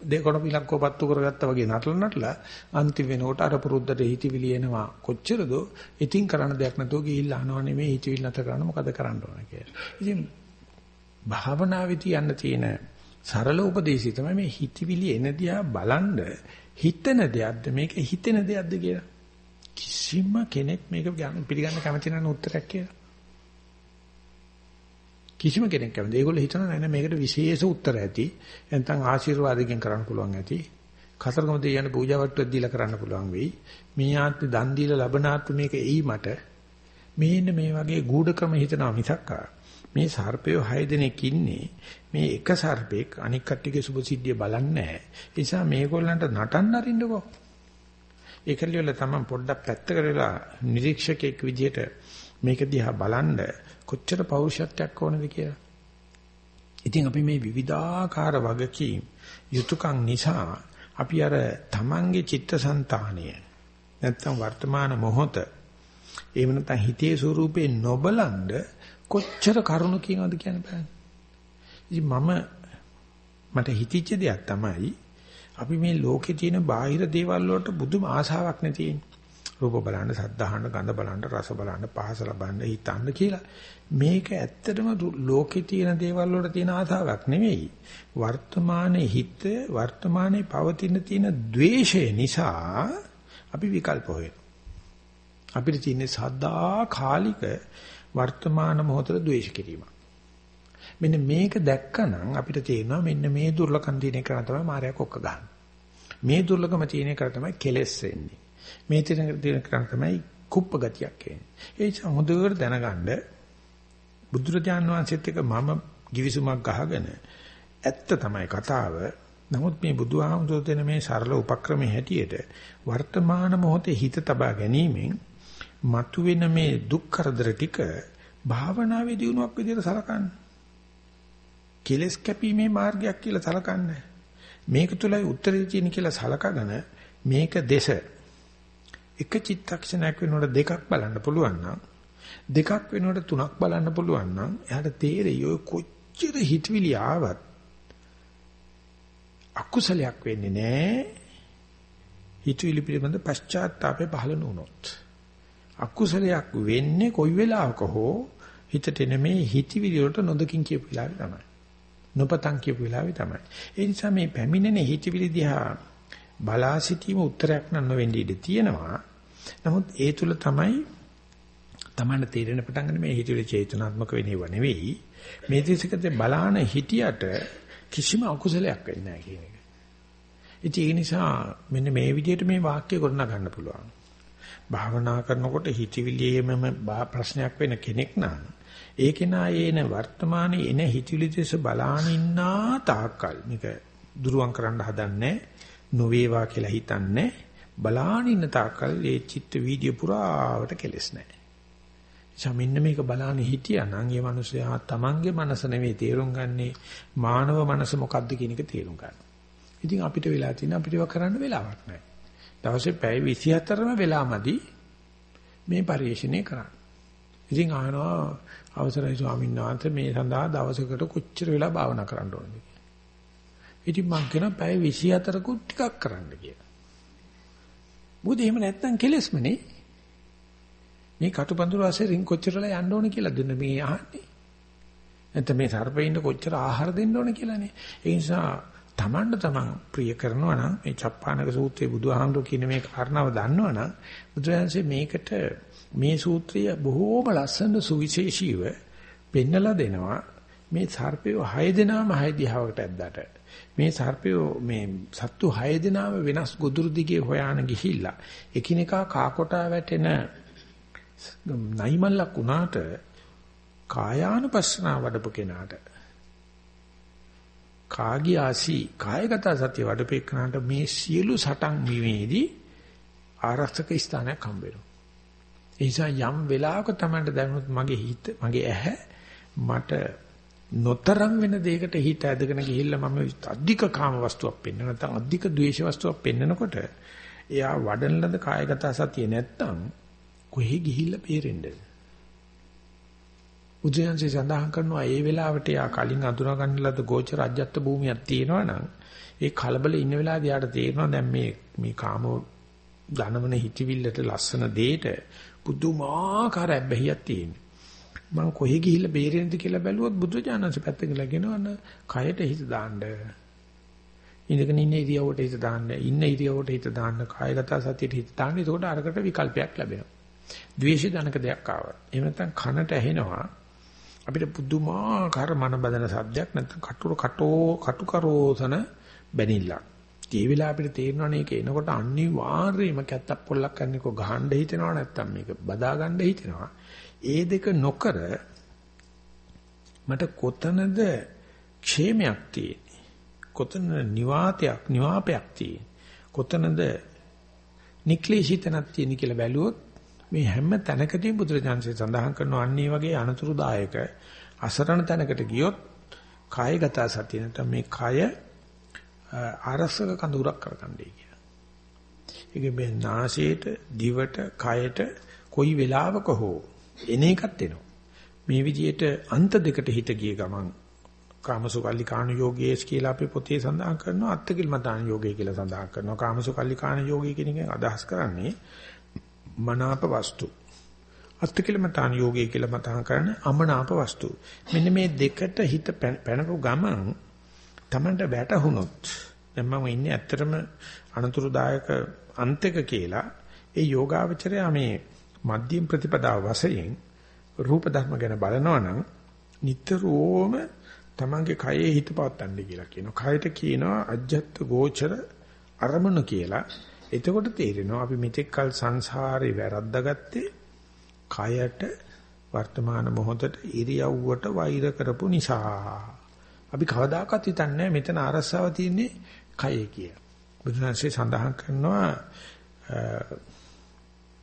A: දෙකොණ පිලක්කෝ පත්තු කරගත්තා වගේ නටල නටලා අන්තිම වෙනකොට අර පුරුද්දට හිතවිලි එනවා කොච්චරද ඉතින් කරන්න දෙයක් නැතුව ගිහිල්ලා අහනවා නෙමෙයි හිතවිලි නැතර කරන්න මොකද කරන්න ඕන කියලා. ඉතින් භාවනාවේදී යන්න තියෙන සරල උපදේශය තමයි මේ හිතවිලි එන දිහා බලන්න හිතන දෙයක්ද මේක හිතෙන දෙයක්ද කියලා. කිසිම කෙනෙක් මේක පිළිගන්න කැමති නැන උත්තරයක් කියලා. කිසිම කෙනෙක් කැමති. ඒගොල්ලෝ හිතනවා නෑ නෑ මේකට විශේෂ උත්තර ඇති. නැත්නම් ආශිර්වාදයෙන් කරන්න පුළුවන් ඇති. කතරගම දෙයියන් පූජාවට්ටුවක් දීලා කරන්න පුළුවන් වෙයි. මේ ආත්මේ දන් දීලා ලබන ආත්මේ මේක එයි මට. මේන්න මේ වගේ ගුඪ ක්‍රම හිතනවා මිසක් මේ සර්පය 6 දෙනෙක් ඉන්නේ මේ එක සර්පෙක් අනික් කට්ටියගේ සුභසිද්ධිය බලන්නේ නැහැ. ඒ නිසා මේගොල්ලන්ට නටන්න අරින්නකෝ. ඒකලියල තමයි පොඩ්ඩක් පැත්තකට වෙලා නිරීක්ෂකෙක් විදියට මේක දිහා බලන්න කොච්චර පෞරුෂත්වයක් ඕනද කියලා. ඉතින් අපි මේ විවිධාකාර වගකීම් යුතුයකම් නිසා අපි අර තමන්ගේ චිත්තසංතානය නැත්තම් වර්තමාන මොහොත එහෙම නැත්නම් හිතේ ස්වરૂපේ නොබලන්ද කොච්චර කරුණු කියනවද කියන්න බෑ. ඉතින් මම මට හිතිච්ච දෙයක් තමයි අපි මේ ලෝකේ තියෙන බාහිර දේවල් වලට බුදුම ආසාවක් නැතිනේ. රූප බලන්න, සද්ද අහන්න, ගඳ බලන්න, රස බලන්න, පහස ලබන්න, හිතන්න කියලා. මේක ඇත්තටම ලෝකේ තියෙන දේවල් වලට තියෙන ආසාවක් නෙවෙයි. වර්තමානයේ හිත වර්තමානයේ පවතින තියෙන द्वේෂය නිසා අපි විකල්ප හොයනවා. අපිට තියෙන සදා කාලික වර්තමාන මොහොතේ द्वේෂ කිරීම. මෙන්න මේක දැක්කනම් අපිට තේරෙනවා මෙන්න මේ දුර්ලකම් තියෙන එක තමයි මායя කොක්ක ගන්න. මේ දුර්ලකම තියෙන එක තමයි කෙලෙස් වෙන්නේ. මේ තියෙන දේ කරන් තමයි කුප්ප ගතියක් එන්නේ. ඒ නිසා හොඳට දැනගන්න බුදුරජාන් වහන්සේත් එක්ක මම givisුමක් ගහගෙන ඇත්ත තමයි කතාව. නමුත් මේ බුදුහාමුදුරුවෝ දෙන මේ සරල උපක්‍රමයේ හැටියට වර්තමාන මොහොතේ හිත තබා ගැනීමෙන් මතුවෙන මේ දුක් කරදර ටික භාවනාවේ දියුණුවක් විදිහට සලකන්න. කෙලස් කැපීමේ මාර්ගයක් කියලා සලකන්න. මේක තුලයි උත්තරේ තියෙන කියලා සලකගෙන මේක දේශ එක චිත්තක්ෂණයක් වෙනකොට දෙකක් බලන්න පුළුවන් නම් දෙකක් වෙනකොට තුනක් බලන්න පුළුවන් නම් එයාට තේරෙයි ඔය කොච්චර හිතවිලි ආවත් අකුසලයක් වෙන්නේ නැහැ හිතවිලි පිළිබඳ පශ්චාත්තාපය පහළ නොවුනොත්. අකුසලයක් වෙන්නේ කොයි වෙලාවක හෝ හිතට එන මේ හිතවිලි වලට නොදකින් කියපු වෙලාවේ තමයි. නොපතන් කියපු වෙලාවේ තමයි. ඒ නිසා මේ පැමිණෙන හිතවිලි දිහා බලා සිටීම උත්තරයක් නම් නොවෙන්න ඉඩ තියෙනවා. නමුත් ඒ තුල තමයි තමන්න තේරෙන පටන් ගන්න මේ හිතුවේ චේතනාත්මක වෙනේව නෙවෙයි. මේ දිසකට බලාන හිටියට කිසිම අකුසලයක් වෙන්නේ නැහැ කියන එක. ඉතින් ඒ නිසා මෙන්න මේ විදිහට මේ වාක්‍ය ගොඩනගා ගන්න පුළුවන්. භාවනා කරනකොට හිතවිලියේම ප්‍රශ්නයක් වෙන කෙනෙක් නම් ඒ කෙනා එන වර්තමානයේ එන හිතවිලි දෙස බලාන ඉන්නා තාක්කල් මේක දුරුවන් කරන්න හදන්නේ නොවේවා කියලා හිතන්නේ බලාන ඉන්න තාක්කල් ඒ චිත්ත වීඩියෝ පුරාවට කෙලස් නැහැ. සමින්න මේක බලාන හිටියා නම් ඒ මිනිසයා තමන්ගේ මනස නෙවෙයි තේරුම් ගන්නේ මානව මනස මොකද්ද කියන එක තේරුම් ගන්න. ඉතින් අපිට වෙලා තියෙන අපිට ඒවා කරන්න වෙලාවක් නැහැ. දවසේ පැය 24ම වෙලාමදි මේ පරිශ්‍රණය කරන්න. ඉතින් අහනවා අවසරයි ස්වාමීන් වහන්සේ මේ සඳහා දවසකට කොච්චර වෙලා භාවනා කරන්න ඕනද කියලා. ඉතින් මං කියනවා පැය 24කුත් ටිකක් කරන්න කියලා. මොකද එහෙම නැත්නම් කෙලස්මනේ. මේ කටුපඳුර ආසේ රින් කොච්චරලා යන්න ඕන කියලා දෙන්න මේ අහන්නේ. නැත්නම් මේ සර්පෙින්න කොච්චර ආහාර දෙන්න ඕන කියලානේ. ඒ නිසා තමන්ට තමන් ප්‍රිය කරනවා නම් මේ චප්පානක සූත්‍රයේ බුදුහාමුදුරු කියන මේ කාරණාව දන්නවනම් බුදුරජාන්සේ මේකට මේ සූත්‍රය බොහෝම ලස්සන සුවිශේෂීව පෙන්නලා දෙනවා මේ සර්පය 6 දෙනාම 6 දිහාවකට ඇද්දාට මේ සර්පය මේ සත්තු 6 දෙනාම වෙනස් ගොදුරු දිගේ හොයාන ගිහිල්ලා එකිනෙකා කාකොටා වැටෙන නයිමල්ලක් උනාට කායානුපස්සනා වඩපු කෙනාට කාගියාසි කායගත සත්‍ය වඩපේකනට මේ සියලු සටන් වීමේදී ආරක්ෂක ස්ථානයක් හම්බ වෙනවා. ඒ නිසා යම් වෙලාවක තමයි දැනුත් මගේ හිත මගේ ඇහැ මට නොතරම් වෙන දෙයකට හිත ඇදගෙන ගිහිල්ලා මම අධික කාම වස්තුවක් පෙන්වන නැත්නම් අධික ද්වේෂ වස්තුවක් පෙන්වනකොට එයා වඩන ලද කායගත සතිය නැත්තම් කොහේ ගිහිල්ලා බේරෙන්නේ උදයන්සේ සඳහන් කරනවා ඒ වෙලාවට යා කලින් අඳුනා ගන්න ලද ගෝචර අජත්ත භූමියක් තියෙනවා නම් ඒ කලබල ඉන්න වෙලාවදී යාට තේරෙනවා දැන් මේ මේ කාම ධනවන හිතවිල්ලට ලස්සන දෙයට පුදුමාකාර බැහැියක් තියෙනවා. මම කොහෙ ගිහිල්ලා බේරෙන්නද කියලා බැලුවොත් බුදුජානක පැත්තක ලගෙනවන කයට හිත දාන්න. ඉඳගෙන ඉන්න ඉරියව්වට හිත දාන්න, ඉන්න ඉරියව්වට හිත දාන්න, කායගත සතියට හිත දාන්න. ඒකට අරකට විකල්පයක් ලැබෙනවා. ද්වේෂ ධනක දෙයක් ආවා. එහෙම නැත්නම් කනට ඇහෙනවා අපිට පුදුමාකාර මන බදන සද්දයක් නැත්නම් කටුර කටෝ කටුකරෝසන බැනිල්ලක්. ඒ වෙලාව අපිට තේරෙනවනේ ඒක එනකොට අනිවාර්යයෙන්ම කැත්තක් පොල්ලක් කරන්නේක ගහන්න හිතෙනවා නැත්නම් මේක බදා ගන්න හිතෙනවා. ඒ දෙක නොකර මට කොතනද ക്ഷേමයක් තියෙන්නේ? කොතන නිවාතයක් නිවාපයක් තියෙන්නේ? කොතනද නික්ලේශිතනක් තියෙන්නේ කියලා බැලුවොත් මේ හැම තැනකදීම බුදුරජාන්සේ සඳහන් කරන අන්නේ වගේ අනතුරුදායක අසරණ තැනකට ගියොත් කායගත සතිය නැත්නම් මේ කය ආරසක කඳුරක් කරගන්නයි කියලා. ඒක මේ නාසයට, දිවට, කයට කොයි වෙලාවක හෝ එන එකත් එනවා. මේ විදිහට අන්ත දෙකට හිත ගිය ගමන් කාමසුකල්ලි කාණ යෝගයේස් කියලා අපේ පොතේ සඳහන් කරනවා අත්තකිල් මතාන යෝගය කියලා සඳහන් කරනවා කාමසුකල්ලි කාණ යෝගය කියන එක අදහස් කරන්නේ මනාප වස්තු. අත්තිකිලමතාන යෝගය කියලා මතහන් කරන්නේ අමනාප වස්තු. මෙන්න මේ දෙකට හිත පැනපු ගමන් Tamanට වැටහුනොත් දැන් මම ඉන්නේ ඇත්තටම අනතුරුදායක අන්තක කියලා ඒ යෝගාවචරය මේ මධ්‍යම ප්‍රතිපදාව වශයෙන් රූප ධර්ම ගැන බලනවා නම් නිතරම තමන්ගේ කයේ හිත පවත්තන්න කියලා කියනවා. කයට කියනවා අජ්ජත් ගෝචර අරමුණ කියලා. එතකොට තේරෙනවා අපි මෙතෙක් කල සංසාරේ වැරද්දාගත්තේ කයට වර්තමාන මොහොතට ඉරියව්වට වෛර කරපු නිසා. අපි කවදාකවත් හිතන්නේ මෙතන අරසාව තියෙන්නේ කයේ කිය. බුදුහන්සේ සඳහන් කරනවා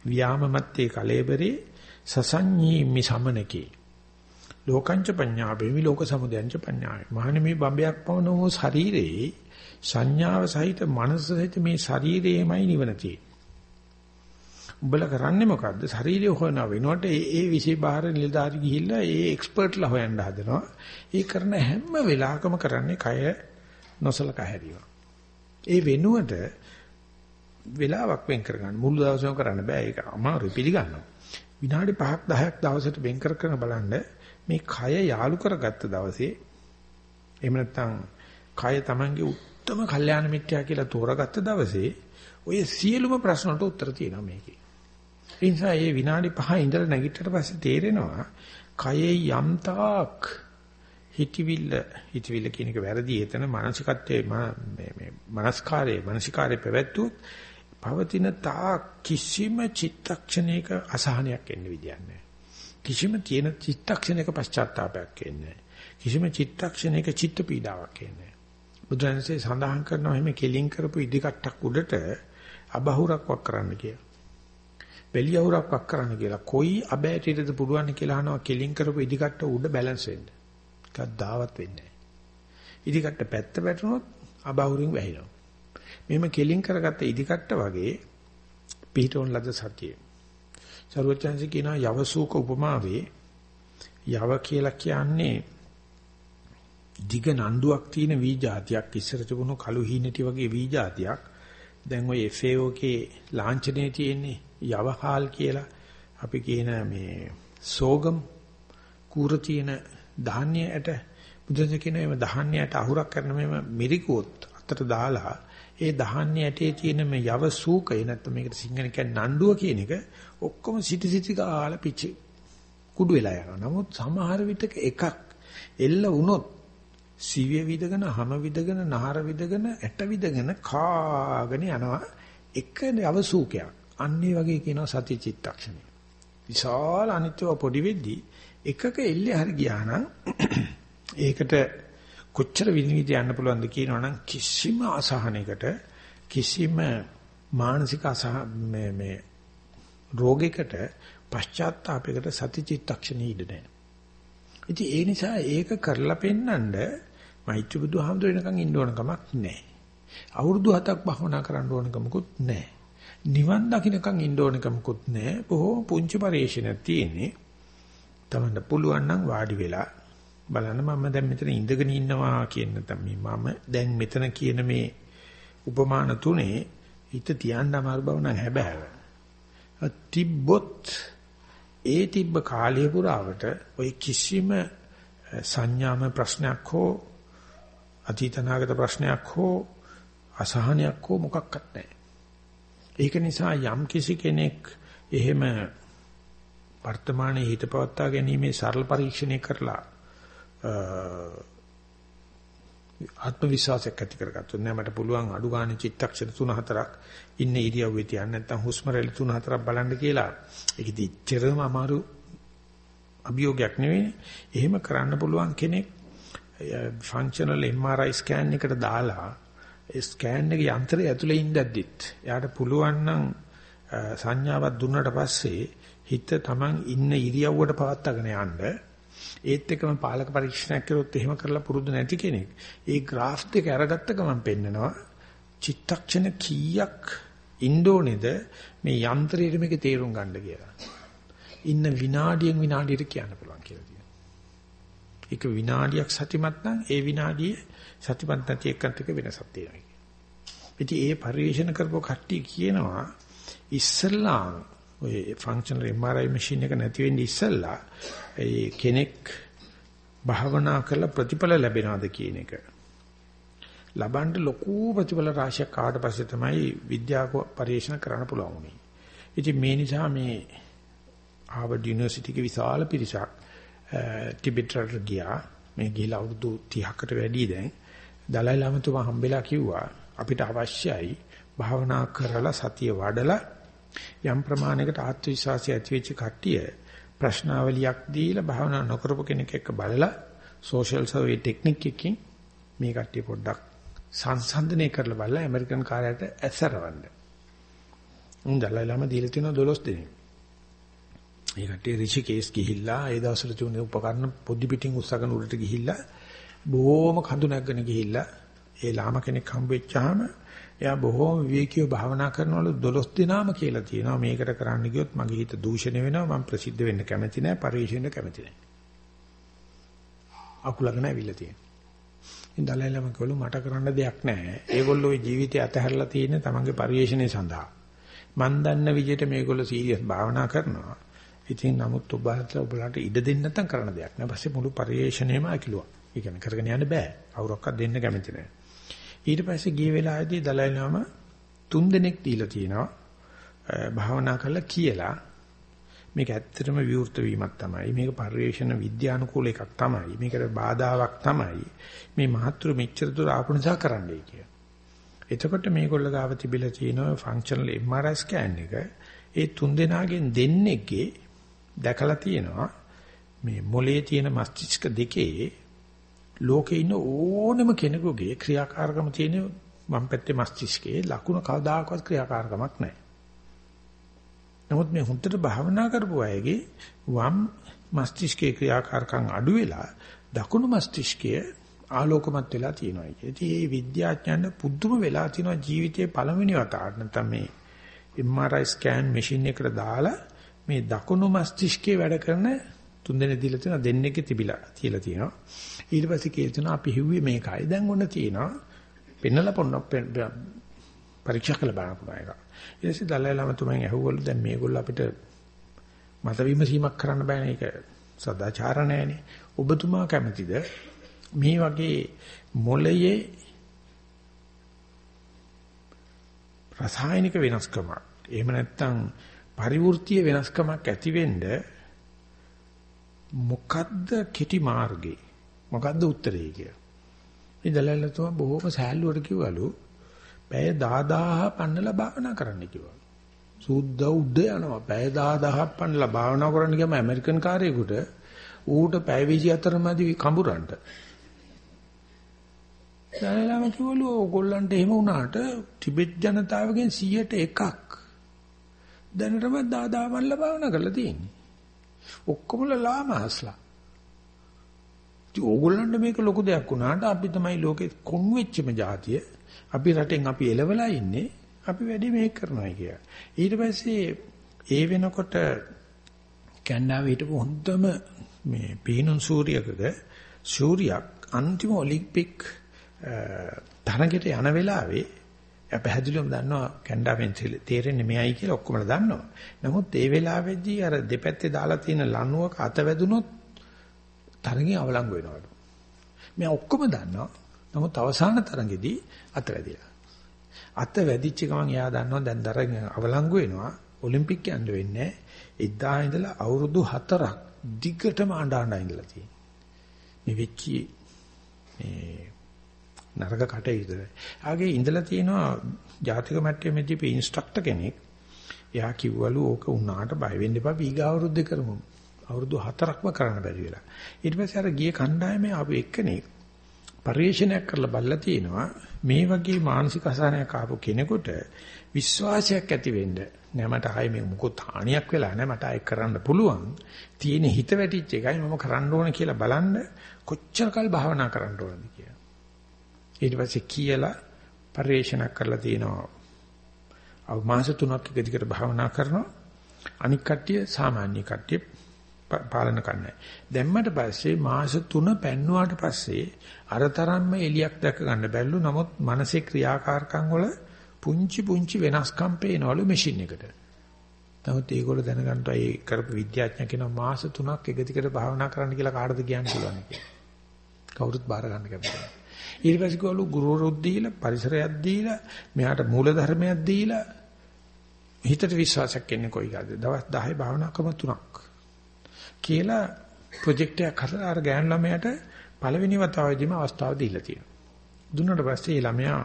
A: වියාමමත්තේ කලේබරේ සසඤ්ඤී මි සමනකේ ලෝකංච පඤ්ඤාපේමි ලෝක සමුදයංච පඤ්ඤාය මහණෙනි මේ බඹයක් පවන වූ ශරීරේ සංඥාව සහිත මනස සහිත මේ ශරීරයමයි නිවන තියෙන්නේ. උඹලා කරන්නේ මොකද්ද? ශරීරය හොයන වෙනකොට ඒ ඒ විශේෂ බාහිර නිලධාරි ගිහිල්ලා ඒ එක්ස්පර්ට්ලා හොයන්න හදනවා. ඒ කරන හැම වෙලාවකම කරන්නේ කය නොසලකා හැරීම. ඒ වෙනුවට වෙලාවක් වෙන් කරගන්න මුළු දවසම කරන්න බෑ ඒක අමාරුයි පිළිගන්නවා. විනාඩි 5ක් 10ක් දවසට වෙන් කර කර බලන්න මේ කය යාලු කරගත්ත දවසේ එහෙම නැත්නම් කය Tamange උත්තරම කල්යාණ මිත්‍යා කියලා තෝරාගත්ත දවසේ ඔය සියලුම ප්‍රශ්න වලට උත්තර තියෙනවා මේකේ. ඒ නිසා මේ විනාඩි 5 ඉඳලා නැගිටට පස්සේ තේරෙනවා කයේ යම්තාක් හිතවිල්ල හිතවිල්ල කියන එක වැරදි. එතන මානසිකත්වයේ මේ මේ මනස්කාරයේ මානසිකාරයේ පැවැත්වුවොත් පවතින තා කිසිම චිත්තක්ෂණයක අසහනයක් එන්න විදියක් නැහැ. කිසිම තියෙන චිත්තක්ෂණයක පශ්චාත්තාවයක් එන්නේ නැහැ. කිසිම චිත්තක්ෂණයක චිත්ත පීඩාවක් එන්නේ බුදුරජාණන්සේ සඳහන් කරනවා එහෙම කෙලින් කරපු ඉදිකට්ටක් උඩට අබහුරක් වක් කරන්න කියලා. බෙලියහුරක් වක් කරන්න කියලා. කොයි අබෑටියටද පුළුවන් කියලා අහනවා කෙලින් කරපු ඉදිකට්ට උඩ බැලන්ස් වෙන්න. කද්දාවත් වෙන්නේ නැහැ. ඉදිකට්ට පැත්ත වැටුනොත් අබහුරින් වැහිනවා. මෙහෙම කෙලින් කරගත්ත ඉදිකට්ට වගේ පිටෝන් ලද සතිය. සරුවචන්සි කියනවා යවසූක උපමාවේ යව කියලා කියන්නේ දිග නණ්ඩුවක් තියෙන වී જાතියක් ඉස්සර තිබුණු කළු හීනටි වගේ වී જાතියක් දැන් ওই FAO කේ ලාංඡනයේ තියෙන්නේ යවහාල් කියලා. අපි කියන මේ සෝගම් කූර තියෙන ධාන්‍යයට බුදුන් කියන මේ ධාන්‍යයට අහුරක් කරන මේ මිරිකුවොත් අතට දාලා ඒ ධාන්‍ය ඇටේ තියෙන මේ යව සූකය නැත්නම් මේකට සිංහල කියන්නේ නණ්ඩුව කියන එක ඔක්කොම සිටි සිටි ගාලා පිච්චි කුඩු වෙලා යනවා. නමුත් සමහර විටක එකක් එල්ල වුණොත් සිවිය විදගෙන, හැම විදගෙන, නහර විදගෙන, ඇට විදගෙන කාගෙන යනවා. එක යව සූකයක්. අන්නේ වගේ කියනවා සති චිත්තක්ෂණය. විශාල අනිත්‍යව පොඩි වෙද්දී එකක එල්ලේ හරි ගියා නම් [clears throat] ඒකට කොච්චර විනිවිද යන්න පුළුවන්ද කියනවනම් කිසිම අසහනයකට කිසිම මානසික අසහ මේ මේ රෝගයකට පශ්චාත්තාපයකට සති චිත්තක්ෂණ ඉඩ නැහැ. ඉතින් ඒ නිසා ඒක කරලා පෙන්නඳ මෛත්‍රී බුදුහාමුදුර වෙනකන් ඉන්න ඕන කමක් නැහැ. අවුරුදු 7ක් භවනා කරන්න ඕන කමකුත් නැහැ. නිවන් දකින්නකන් ඉන්න ඕන කමකුත් නැහැ. බොහෝ පුංචි පරිශ්‍රණයක් තියෙන්නේ. තමන්න පුළුවන් නම් වාඩි වෙලා බලන්න මම දැන් මෙතන ඉඳගෙන ඉන්නවා කියන නැත්නම් මේ මම දැන් මෙතන කියන මේ උපමාන තුනේ හිත තියන්න අමාරු බව නම් හැබෑව. තිබ්බොත් ඒ තිබ්බ කාලය පුරාවට ওই කිසිම සංඥාම ප්‍රශ්නයක් හෝ අතීතනාගත ප්‍රශ්නයක් හෝ අසහනයක් හෝ මොකක්වත් නැහැ. ඒක නිසා යම් කිසි කෙනෙක් එහෙම වර්තමානයේ හිත පවත්වා ගැනීමේ සරල පරීක්ෂණය කරලා ආත්ම විශ්වාසයක් ඇති කරගත්තොත් නෑ මට පුළුවන් අඩු ගන්න චිත්තක්ෂණ 3-4ක් ඉන්න ඉරියව්වේ තියන්න නැත්නම් හුස්ම රැලි 3-4ක් බලන්න කියලා. ඒක දිච්චරම අමාරු අභියෝගයක් නෙවෙයි. එහෙම කරන්න පුළුවන් කෙනෙක් ෆන්ක්ෂනල් MRI ස්කෑන් එකට දාලා ඒ ස්කෑන් එකේ යන්ත්‍රය ඇතුලේ ඉඳද්දිත් එයාට පුළුවන් නම් සංඥාවක් දුන්නට පස්සේ හිත Taman ඉන්න ඉරියව්වට පවත්වාගෙන යන්න. ඒත් එක්කම පාලක පරීක්ෂණයක් කරොත් එහෙම කරලා පුරුදු නැති කෙනෙක්. ඒ graph දෙක අරගත්ත ගමන් පෙන්නනවා චිත්තක්ෂණ කීයක් ඉන්ඩෝනේද මේ යන්ත්‍රයේ මේක තේරුම් ගන්න කියලා. ඉන්න විනාඩියෙන් විනාඩියට කියන්න පුළුවන් කියලා තියෙනවා. ඒක විනාඩියක් සතිමත් නම් ඒ විනාඩියේ සතිමත් නැති එකකට එක වෙනසක් තියෙනවා. ඉතින් ඒ පරිශන කරපුව කට්ටිය කියනවා ඉස්සල්ලා ඔය ෆන්ක්ෂනල් MRI මැෂින් එක නැති වෙන්නේ ඉස්සල්ලා ඒ කෙනෙක් භාවනා කරලා ප්‍රතිඵල ලැබෙනවද කියන එක. ලබන්න ලොකු ප්‍රතිඵල රාශියක් ආවට පස්සේ තමයි විද්‍යාව පරිශන කරන්න පුළුවන් උනේ. ඉතින් මේ නිසා මේ හාවර්ඩ් යුනිවර්සිටි එකේ විශාල පිරිසක් ටිබෙට් රට ගියා. මේ ගිහිලා අවුරුදු 30කට වැඩි දැන් දලයි ලාමතුමා හම්බෙලා කිව්වා අපිට අවශ්‍යයි භාවනා කරලා සතිය වඩලා යම් ප්‍රමාණයකට ආත්ම විශ්වාසය ඇති වෙච්ච කට්ටිය ප්‍රශ්නාවලියක් දීලා භාවනා නොකරපු කෙනෙක් එක්ක බලලා සෝෂල් සර්වේ ටෙක්නික් එකකින් මේ කට්ටිය පොඩ්ඩක් සංසන්දනය කරලා බලලා ඇමරිකන් කාර්යයට ඇසරවන්න. උන් දලයිලාම දීලා තියෙනවා 12 දෙනෙක්. මේ කට්ටිය ඍෂිකේස් ගිහිල්ලා ඒ දවස්වල තිබුණේ උපකරණ පොඩි පිටින් උස්සගෙන උඩට ගිහිල්ලා බොහොම කඳු නැගගෙන ගිහිල්ලා ඒ ලාම කෙනෙක් හම්බෙච්චාම එයා බොහෝම විවේකීව භාවනා කරනවලු 12 දිනාම කියලා තියෙනවා. මේකට කරන්න ගියොත් මගේ හිත දූෂණය වෙනවා. මම ප්‍රසිද්ධ වෙන්න කැමති නැහැ පරිශීලන කැමති නැහැ අකුලගෙන ඇවිල්ලා තියෙනවා. ඉතින් දලයිලම කළු මට කරන්න දෙයක් නැහැ ඒගොල්ලෝ ජීවිතය අතහැරලා තියෙන තමන්ගේ පරිශීලනය සඳහා. මන් දන්න විදිහට මේගොල්ලෝ සීරියස් භාවනා කරනවා. ඉතින් නමුත් ඔබට ඔබලට ඉඩ දෙන්න නැත්නම් කරන්න දෙයක් නෑ. පස්සේ මුළු පරිශීලනයම අකිලුවා. ඒ කියන්නේ කරගෙන යන්න බෑ. අවුරක්වත් දෙන්න කැමති නැහැ ඊට පස්සේ ගිය වෙලාවේදී දලයි ලාම තුන් දෙනෙක් දීලා තියෙනවා. භාවනා කරලා කියලා. මේක ඇත්තටම විවෘත වීමක් තමයි. මේක පරිවේෂණ විද්‍යානුකූල එකක් තමයි. මේකට බාධාවක් තමයි. මේ මහත්තුරු මෙච්චර දුර ආපු නිසා කරන්නයි කිය. එතකොට මේගොල්ල ගාව තිබිලා තියෙනවා ෆන්ක්ෂනල් MRI ස්කෑන් එක. ඒ තුන් දෙනාගෙන් දෙන්නෙක්ගේ දැකලා තියෙනවා මේ මොලේ තියෙන මස්තිෂ්ක දෙකේ ලෝකේ ඉන්න ඕනම කෙනෙකුගේ ක්‍රියාකාරකම තියෙන වම් පැත්තේ මස්තිෂ්කයේ ලකුණ කවදාකවත් ක්‍රියාකාරකමක් නැහැ. නමුත් මේ හුත්තට භාවනා කරපු අයගේ වම් මස්තිෂ්කයේ ක්‍රියාකාරකම් අඩු වෙලා දකුණු මස්තිෂ්කයේ ආලෝකමත් වෙලා තියෙනවා. ඉතින් මේ විද්‍යාඥයන් පුදුම වෙලා තියෙනවා ජීවිතයේ පළවෙනි වතාවට නැත්නම් මේ MRI ස්කෑන් මැෂින් එකට දාලා මේ දකුණු මස්තිෂ්කයේ වැඩ කරන තුන් දෙනෙක් දීලා තියෙනවා දෙන්නෙක්ගේ තිබිලා තියලා තියෙනවා. ඊට පස්සේ කියලා තියෙනවා අපි හිව්වේ මේකයි. දැන් ඔන්න තියෙනවා. පෙන්නලා පොන්න පරීක්ෂා කළ බලන්න පුළුවන් එක. ඊට පස්සේ දලයි ළම තුමෙන් ඇහුවලු දැන් මේගොල්ලෝ අපිට මත විමසීමක් කරන්න බෑනේ ඒක සදාචාර නැහැනේ. ඔබතුමා කැමතිද මේ වගේ මොළයේ රසායනික වෙනස්කමක් එහෙම නැත්නම් පරිවෘත්තීය වෙනස්කමක් ඇති වෙන්න මොකද්ද කෙටි මාර්ගේ මොකද්ද උත්තරේ කියලා. මේ දලල්ලතුමා බොහොම සෑහලුවට කිව්වලු පැය 10000 පන්නලා භාවනා කරන්න කිව්වා. සුද්ධ උඩ යනවා පැය 10000ක් පන්නලා භාවනා කරන්න ගියම ඇමරිකන් කාර්යයකට ඌට පැය 24 මදි කඹරන්ට. දලලම කිව්වලු ඕගොල්ලන්ට එහෙම වුණාට ටිබෙට් ජනතාවගෙන් 100ට එකක් දැනටම 10000 පන්නලා භාවනා කරලා තියෙන්නේ. ඔක්කොම ලාමහස්ලා. ඉතින් ඕගොල්ලන්ට මේක ලොකු දෙයක් වුණාට අපි තමයි ලෝකෙ කොන් වෙච්චම જાතිය. අපි රටෙන් අපි එලවලා ඉන්නේ. අපි වැඩි මේක කරනවා කියලා. ඊට පස්සේ ඒ වෙනකොට කැනඩාවේ හිටපු හොඳම මේ පීනුන් සූර්යකද සූර්යයක් අන්තිම ඔලිම්පික් තරඟයට යන වෙලාවේ එයා පැහැදිලිවම දන්නවා කැනඩාවෙන් තේරෙන්නේ මෙයයි කියලා ඔක්කොම දන්නවා. නමුත් ඒ වෙලාවේදී අර දෙපැත්තේ දාලා තියෙන ලණුවක අත වැදුනොත් තරඟේ අවලංගු වෙනවලු. මෙයා ඔක්කොම දන්නවා. නමුත් අවසාන තරඟෙදී අත වැදිලා. අත වැදිච්ච ගමන් එයා දන්නවා දැන් තරඟ අවලංගු වෙනවා. ඔලිම්පික් යන්න වෙන්නේ. එදා ඉඳලා අවුරුදු 4ක් දිගටම අඬ අඬ ඉඳලා තියෙනවා. මේ වෙච්චි මේ නරක කටයුතු. ආගේ ඉඳලා තියෙනවා ජාතික මට්ටමේදී පී ඉන්ස්ට්‍රක්ටර් කෙනෙක්. එයා කිව්වලු ඕක උනාට බය වෙන්න එපා ඊගාවරුද්ද කරමු. අවුරුදු 4ක්ම කරන්න බැරි වෙලා. ඊට පස්සේ අර ගියේ කණ්ඩායමේ ආපු එක්කෙනෙක් පරිශනාවක් කරලා බලලා තියෙනවා මේ වගේ මානසික අසහනයක් ආපු කෙනෙකුට විශ්වාසයක් ඇති වෙන්න නෑ මට ආයේ මේ මොකොත් හානියක් වෙලා නෑ මට ආයේ කරන්න පුළුවන් තියෙන හිත වැටිච්ච එකයි මම කරන්න ඕන කියලා බලන්න කොච්චර කල් භාවනා කරන්න ඕනද කියලා ඊට පස්සේ කියලා පරිශනාවක් කරලා තියෙනවා අව මාස තුනක් එක දිගට භාවනා කරනවා අනික් කට්ටිය සාමාන්‍ය කට්ටිය පාලන කරන්නේ. දැම්මට පස්සේ මාස 3 පැන්නුවාට පස්සේ අර තරම්ම එලියක් දැක ගන්න බැල්ලු. නමුත් මානසික ක්‍රියාකාරකම් වල පුංචි පුංචි වෙනස්කම් පේනවලු මැෂින් එකට. නමුත් ඒගොල්ලෝ දැනගන්නවා ඒ කරපු විද්‍යාඥයා කියනවා මාස 3ක් එක දිගට භාවනා කරන්න කියලා කාටද කියන්න පුළුවන් කියලා. කවුරුත් බාර ගන්න කැමති නැහැ. ඊට පස්සේ ගෝලු ගුරුවරුත් දීලා පරිසරයක් දීලා මෙයාට මූල ධර්මයක් දීලා හිතට විශ්වාසයක් එන්නේ කොයි කාද දවස් 10 භාවනා ක්‍රම තුනක් කියලා ප්‍රොජෙක්ට් එකක් හදලා අර ගෑනු ළමයාට පළවෙනි වතාවෙදිම අවස්ථාව දීලා තියෙනවා. දුන්නාට පස්සේ ළමයා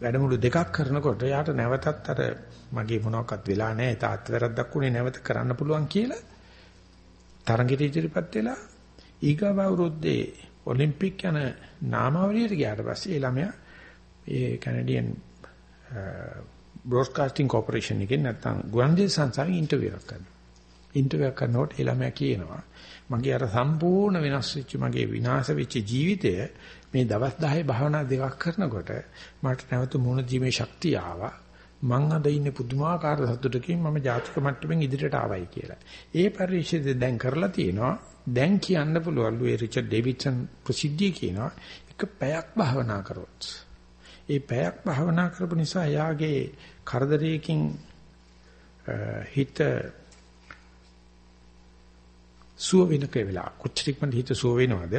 A: වැඩමුළු දෙකක් කරනකොට යාට නැවතත් අර මගේ මොනවාක්වත් වෙලා නැහැ තාත් වැරද්දක් උනේ නැවත කරන්න පුළුවන් කියලා තරඟෙට ඉදිරිපත් වෙලා ඊගාව අවුරුද්දේ ඔලිම්පික් යන නාමාවලියට ගියාට පස්සේ ඒ ළමයා ඒ කැනඩියන් බ්‍රෝඩ්කාස්ටිං කෝපරේෂන් එකෙන් නැත්තම් ගුවන්විදුලි සංස්ථාවේ ඉන්ටර්විව් එකක් කරනවා. ඉන්ටර්විව් එකක් කරනකොට ඒ ළමයා කියනවා මගේ අර සම්පූර්ණ වෙනස් වෙච්ච මගේ විනාශ වෙච්ච ජීවිතය මේ දවස් 10 භාවනා දෙකක් කරනකොට මට නැවත මුණ දීමේ ශක්තිය ආවා. මං අද ඉන්නේ පුදුමාකාර සතුටකින් මම ජාතික මට්ටමින් ඉදිරියට ආවයි කියලා. ඒ පරිශ්‍රය දැන් කරලා තියෙනවා. දැන් කියන්න පුළුවන් ලුයි රිචඩ් ඩේවිඩ්සන් ප්‍රසිද්ධිය කියනවා එක පැයක් භාවනා කරොත්. ඒ පැයක් භාවනා කරපු නිසා එයාගේ කරදරයකින් හිත සුව වෙනක වෙලා කොච්චරක්ම හිත සුව වෙනවද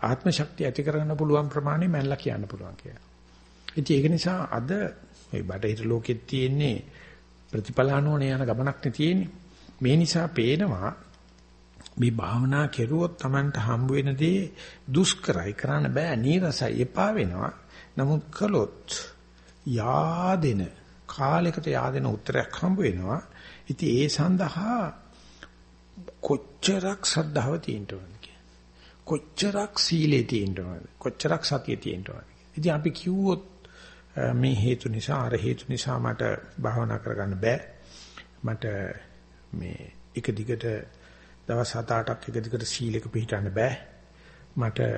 A: ආත්ම ශක්තිය ඇති කරගන්න පුළුවන් ප්‍රමාණය මැනලා කියන්න පුළුවන් කියලා. ඉතින් ඒක නිසා අද මේ බටහිර ලෝකෙත් තියෙන්නේ ප්‍රතිපලානෝනේ යන ගමනක් නේ තියෙන්නේ. මේ නිසා පේනවා මේ භාවනා කෙරුවොත් Tamanට හම්බ වෙන දේ දුෂ්කරයි කරන්න බෑ නීරසයි එපා වෙනවා. නමුත් කළොත් yaadෙන කාලයකට yaadෙන උත්තරයක් හම්බ වෙනවා. ඉතින් ඒ සඳහා කොච්චරක් සද්ධාව තියෙන්න ඕනද කොච්චරක් සීලේ තියෙන්න ඕනද කොච්චරක් සතියේ තියෙන්න ඕනද ඉතින් අපි කිව්වොත් මේ හේතු නිසා අර හේතු නිසා මට භාවනා කරගන්න බෑ මට මේ එක දිගට දවස් 7-8ක් එක දිගට සීලෙක පිළිටන්න බෑ මට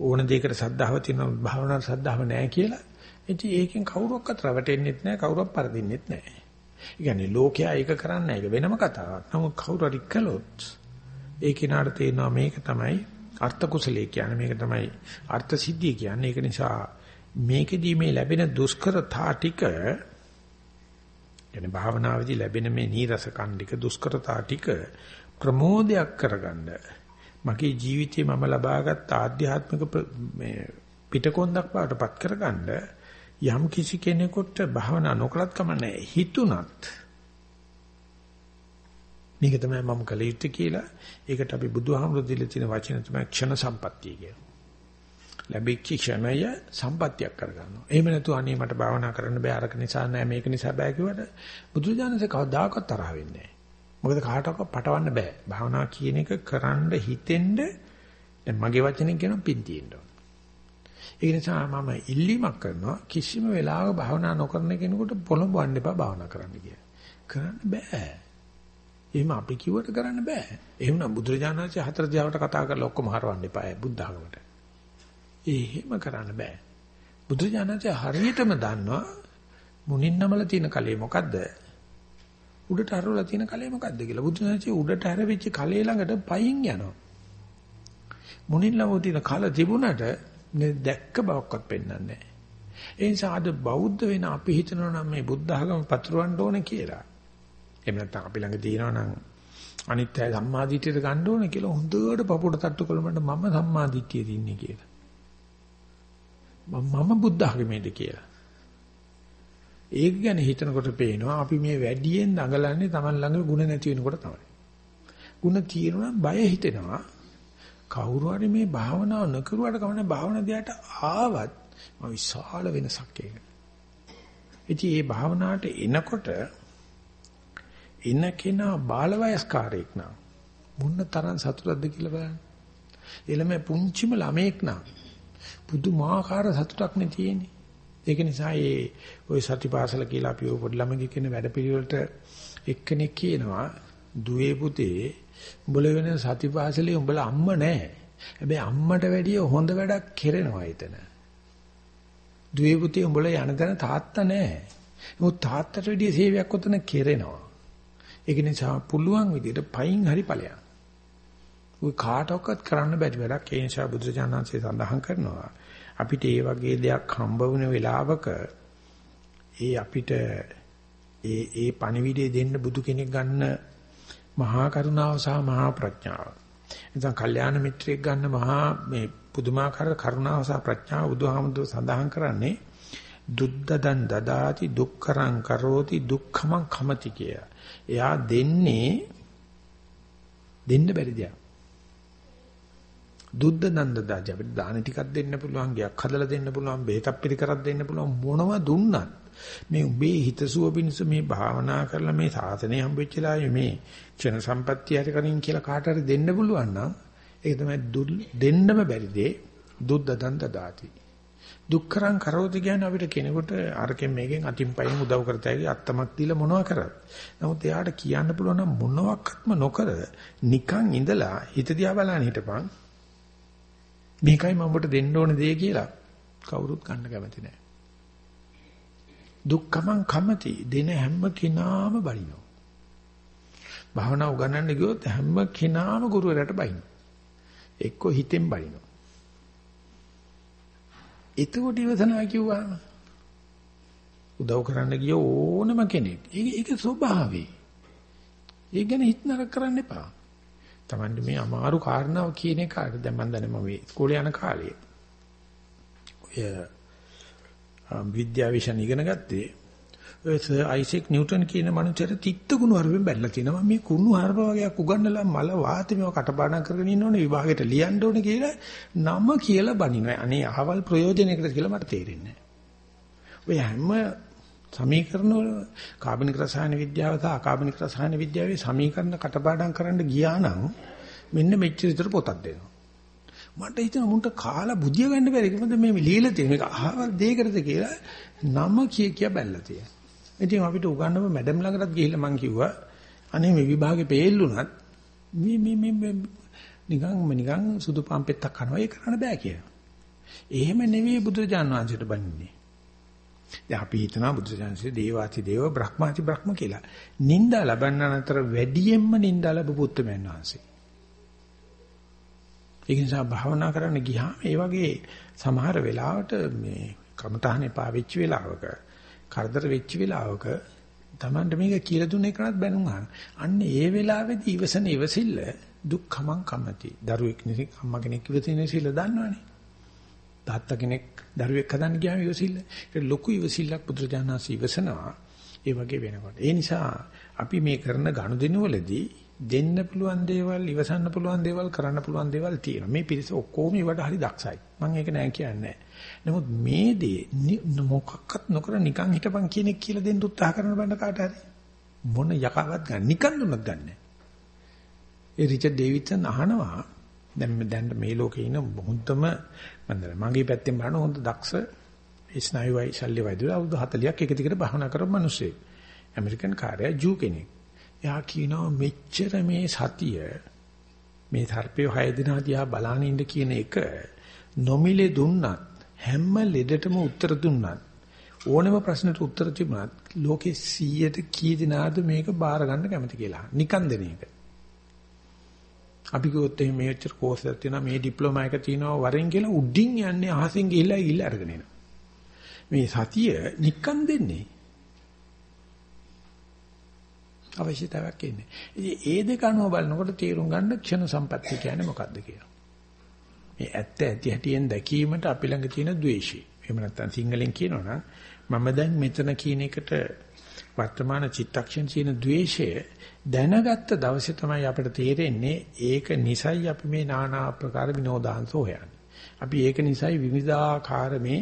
A: ඕන දෙයකට සද්ධාව තියෙනවා භාවනාවට සද්ධාව නැහැ කියලා ඉතින් ඒකෙන් කවුරක්වත් රවටෙන්නෙත් නැහැ කවුරක් පරදින්නෙත් නැහැ ඒ කියන්නේ ලෝකයා ඒක කරන්නේ ඒක වෙනම කතාවක්. නමුත් කවුරු හරි කළොත් ඒ කිනාට තේරෙනවා මේක තමයි අර්ථ කුසලයේ කියන්නේ මේක තමයි අර්ථ සිද්ධිය කියන්නේ. ඒක නිසා මේකෙදී මේ ලැබෙන දුෂ්කරතා ටික කියන්නේ භාවනාවේදී ලැබෙන මේ නීරස කණ්ඩික දුෂ්කරතා ටික ප්‍රමෝදයක් කරගන්න මගේ ජීවිතේ මම ලබාගත් ආධ්‍යාත්මික මේ පිටකොන්දක් බවටපත් කරගන්න යම් කිසි කෙනෙකුට භවනා නොකලත් කමන්නේ හිතුණත් මේක තමයි මම කළ යුත්තේ කියලා ඒකට අපි බුදුහාමුදුරු දීලා තියෙන වචන තමයි ක්ෂණ සම්පත්තිය කියලා. ලැබිච්ච ක්ෂණය සම්පත්තියක් කරගන්නවා. එහෙම නැතු අනේ මට භාවනා කරන්න බෑ අරක නිසා නෑ මේක නිසා බෑ කිව්වට බුදුජානක කවදාකවත් තරහ වෙන්නේ නෑ. මොකද කාටවත් පටවන්න බෑ. භාවනා කියන එක කරන්න හිතෙන්න දැන් මගේ වචනෙන් කියනවා පින් තියෙන්න ඕන. ඒ නිසා මම ඉල්ලීමක් කරනවා කිසිම වෙලාවක භාවනා නොකරන කෙනෙකුට පොළඹවන්න එපා භාවනා කරන්න කියලා. කරන්න බෑ. එහෙම අපි කිව්වට කරන්න බෑ. එහෙමනම් බුදුරජාණන් වහන්සේ හතර දිහාවට කතා කරලා ඔක්කොම හරවන්න එපා බුද්ධ ආගමට. එහෙම කරන්න බෑ. බුදුරජාණන් වහන්සේ හරියටම දන්නවා මුනින් නමල තියෙන කලේ මොකද්ද? උඩට හරවලා තියෙන කලේ මොකද්ද කියලා. බුදුරජාණන් උඩට හැරෙච්ච කලේ ළඟට පයින් යනවා. මුනින් ළඟ තියෙන කල තිබුණට දැක්ක බවක්වත් පෙන්වන්නේ නැහැ. ඒ නිසා අද බෞද්ධ වෙන අපි හිතනවා නම් මේ බුද්ධ ආගම පතුරවන්න ඕනේ කියලා. එහෙම නැත්නම් අපි ළඟ තියෙනවා නම් අනිත් අය සම්මාදිටියට ගන්න ඕනේ කියලා හොඳට පපුවට තට්ටු කළමට මම සම්මාදිටියේ ඉන්නේ කියලා. මම බුද්ධ ආගමේද කියලා. ඒක ගැන හිතනකොට පේනවා අපි මේ වැඩියෙන් දඟලන්නේ Taman ළඟ ಗುಣ නැති වෙනකොට තමයි. ಗುಣ තියෙනවා බය හිතෙනවා. කවුරු හරි මේ භාවනාව නොකරුවාට කමන්නේ භාවනා දිහාට ආවත් මම විශාල වෙනසක් ඒක. ඉතින් මේ භාවනාවට එනකොට එන කෙනා බාල වයස්කාරයෙක් නා මුන්න තරම් සතුටක්ද කියලා බලන්න. එළම පුංචිම ළමෙක් නා පුදුමාකාර සතුටක් නේ තියෙන්නේ. ඒක නිසා ඒ ওই සතිපාසල කියලා අපි ඔය පොඩි ළමයි කියන වැඩපිළිවෙලට එක්කෙනෙක් කියනවා දුවේ පුතේ උඹලා වෙන සතිපාසලේ උඹලා අම්ම නැහැ. හැබැයි අම්මට වැඩිය හොඳ වැඩක් කෙරෙනවා එතන. දුවේ පුතේ උඹලා යන තැන තාත්තා නැහැ. මොකද තාත්තට වැඩිය සේවයක් ඔතන කෙරෙනවා. ඒක නිසා පුළුවන් විදිහට පයින් හරි ඵලයක්. ඔය කාටවත් කරන්න බැරි වැඩක් ඒ නිසා බුදුරජාණන්සේ සඳහන් කරනවා. අපිට ඒ වගේ දෙයක් හම්බ වුණ වෙලාවක ඒ අපිට ඒ ඒ පණිවිඩය දෙන්න බුදු කෙනෙක් ගන්න මහා කරුණාව සහ මහා ප්‍රඥාව. එතන කල්යාණ මිත්‍රයෙක් ගන්න මහා මේ පුදුමාකාර කරුණාව සහ ප්‍රඥාව බුදුහාමුදුර සඳහන් කරන්නේ දුද්දදන් දදාති දුක්කරං කරෝති දුක්ඛමං කමති කිය. එයා දෙන්නේ දෙන්න බැරි දෙයක්. දුද්ද නන්ද දාජ අපිට දාන ටිකක් දෙන්න පුළුවන් ගයක් හදලා දෙන්න පුළුවන් බේතක් පිළිකරක් දෙන්න පුළුවන් මොනව දුන්නත් මේ උඹේ හිතසුව පිණිස මේ භාවනා කරලා මේ සාසනය හම්බෙච්චලා මේ ක්ෂණ සම්පත්තිය හරි කරින් කියලා කාට හරි දෙන්න පුළුවන් නම් ඒක තමයි දෙන්නම බැරි දේ දුද්දදන් දදාති දුක්කරං කරෝති කියන්නේ අපිට කෙනෙකුට අරකින් මේකෙන් අතින් පයින් උදව් කරතයි අත්තමක් දීලා මොනවා කරත්. නමුත් එයාට කියන්න පුළුවන් නම් මොනවත්ක්ම නොකර නිකන් ඉඳලා හිත දිහා බලන්න හිටපන්. මේකයි මම ඔබට දෙන්න ඕන දේ කියලා කවුරුත් ගන්න කැමති නැහැ. දුක්ඛමං කමති දෙන හැම කෙනාම බලිනවා. භාවනා උගන්වන්න ගියොත් හැම කෙනාම ගුරුවරයාට බයිනවා. එක්ක හිතෙන් බලිනවා. එතකොට ඉවසනවා කිව්වම උදව් කරන්න ගිය ඕනම කෙනෙක්. ඒක ඒක ස්වභාවයි. ඒක ගැන හිත නරක කරන්න එපා. Tamande මේ අමාරු කාරණාව කියන එක දැන් මම දන්නේ මම ඉස්කෝලේ යන කාලේ. ඔය විද්‍යාව විෂය ඉගෙන ගත්තේ ඔය සර් අයිසෙක් නිව්ටන් කියන මනුස්සයාට තිත්ත ගුණ හර්පෙන් බැලලා තිනවා මේ කුණු හර්ප වගේක් උගන්නලා මල වාතේ මේව කටපාඩම් කරගෙන ඉන්න ඕනේ විභාගෙට ලියන්න ඕනේ කියලා නම කියලා බනිනවා. අනේ අහවල් ප්‍රයෝජනයකට කියලා මට තේරෙන්නේ ඔය හැම සමීකරණ වල කාබනික රසායන විද්‍යාව සහ අකාබනික රසායන විද්‍යාවේ සමීකරණ කටපාඩම් කරන්න ගියා නම් මෙන්න මෙච්චර විතර පොතක් දෙනවා මට හිතෙනවා මුන්ට කාලා බුදිය ගන්න බැරි මොකද මේ লীලා තියෙන මේක අහවල් දෙයකටද කියලා නම කිය කිය බැලලා තියෙනවා ඉතින් අපිට උගන්නම මැඩම් ළඟටත් ගිහිල්ලා මං කිව්වා අනේ මේ විභාගේ පෙල්ලුණත් මේ මේ මේ නිකන් නිකන් සුදු පම්පෙත්තක් කනවා ඒක කරන්න බෑ කියලා. එහෙම නෙවෙයි බුදුරජාන් වහන්සේට බන්නේ. දැන් අපි හිතනවා බුදුසසුනේ දේවාති දේව බ්‍රහ්මාති බ්‍රහ්ම කියලා. නිന്ദා ලබන්න අතර වැඩියෙන්ම නිന്ദා ලැබපු උත්මයන් වහන්සේ. ඒ නිසා භාවනා කරන්න ගියාම ඒ වගේ සමහර වෙලාවට මේ කමතහනේ පාවිච්චි වෙලාවක කරදර වෙච්ච වෙලාවක Tamanට මේක කියලා දුන්නේ කරත් බැනුම් අහන. අන්න ඒ වෙලාවේදී ඉවසන ඉවසිල්ල දුක්ඛමං කමති. දරුවෙක් නිසි අම්මා කෙනෙක් ඉවසින ඉවසිල්ල දන්නවනේ. තාත්තා කෙනෙක් දරුවෙක් හදන්න ගියාම ඉවසිල්ල. ඒක ලොකු ඉවසිල්ලක් පුදුරජානස් ඉවසනවා. ඒ වගේ වෙනකොට. ඒ නිසා අපි මේ කරන ගනුදෙනුවලදී දෙන්න පුළුවන් දේවල්, ඉවසන්න පුළුවන් දේවල්, කරන්න පුළුවන් දේවල් තියෙනවා. මේ පිරිස ඔක්කොම ඊවට හරි දක්ෂයි. මම ඒක නෑ කියන්නේ. නමුත් මේ දේ මොකක්වත් නොකර නිකන් හිටපන් කියන එක කියලා දෙන්න උත්සාහ කරන බඳ කාට හරි මොන යකාවත් ගන්න නිකන් දුන්නත් ගන්න. ඒ රිචඩ් ඩේවිඩ්සන් අහනවා දැන් දැන් මේ ලෝකේ ඉන්න හොඳම මන්දර මගේ පැත්තෙන් බලන හොඳ දක්ෂ ස්නායු ශල්‍ය වෛද්‍යවරු අවුරුදු 40ක් එක දිගට භාවනා කරපු මිනිස්සෙක්. ඇමරිකන් කාර්යය ජූ කෙනෙක්. එයා කියනවා මෙච්චර මේ සතිය මේ සර්පය හය දිනා දිහා බලාගෙන ඉන්න කියන එක නොමිලේ දුන්නත් හැම ලෙඩටම උත්තර දුන්නත් ඕනෑම ප්‍රශ්නට උත්තර තිබුණත් ලෝකේ 100ට කී දෙනාද මේක බාර ගන්න කැමති කියලා. නිකන් දෙන එක. අපි කිව්වොත් එහෙනම් මේ වෙච්ච කෝස් එකක් තියෙනවා මේ ඩිප්ලෝමා එක තියෙනවා වරෙන් කියලා උඩින් යන්නේ අහසින් ගිහිල්ලා ගිහිල්ලා අරගෙන එනවා. මේ සතිය නික්කන් දෙන්නේ. අවශ්‍යතාවයක් ඉන්නේ. ඉතින් ඒ දෙක අනුව බලනකොට තීරුම් ගන්න ක්ෂණ සම්පත්තිය කියන්නේ මොකක්ද කියලා. මේ ඇත්ත ඇති හැටියෙන් දැකීමට අපි ළඟ තියෙන ද්වේෂය. එහෙම නැත්නම් සිංහලෙන් කියනවනම් මම දැන් මෙතන කියන එකට වර්තමාන චිත්තක්ෂණ තියෙන ද්වේෂය දැනගත්ත දවසේ තමයි අපිට තේරෙන්නේ ඒක නිසයි අපි මේ নানা ආකාර විනෝදාංශ හොයන්නේ. අපි ඒක නිසයි විවිධාකාර මේ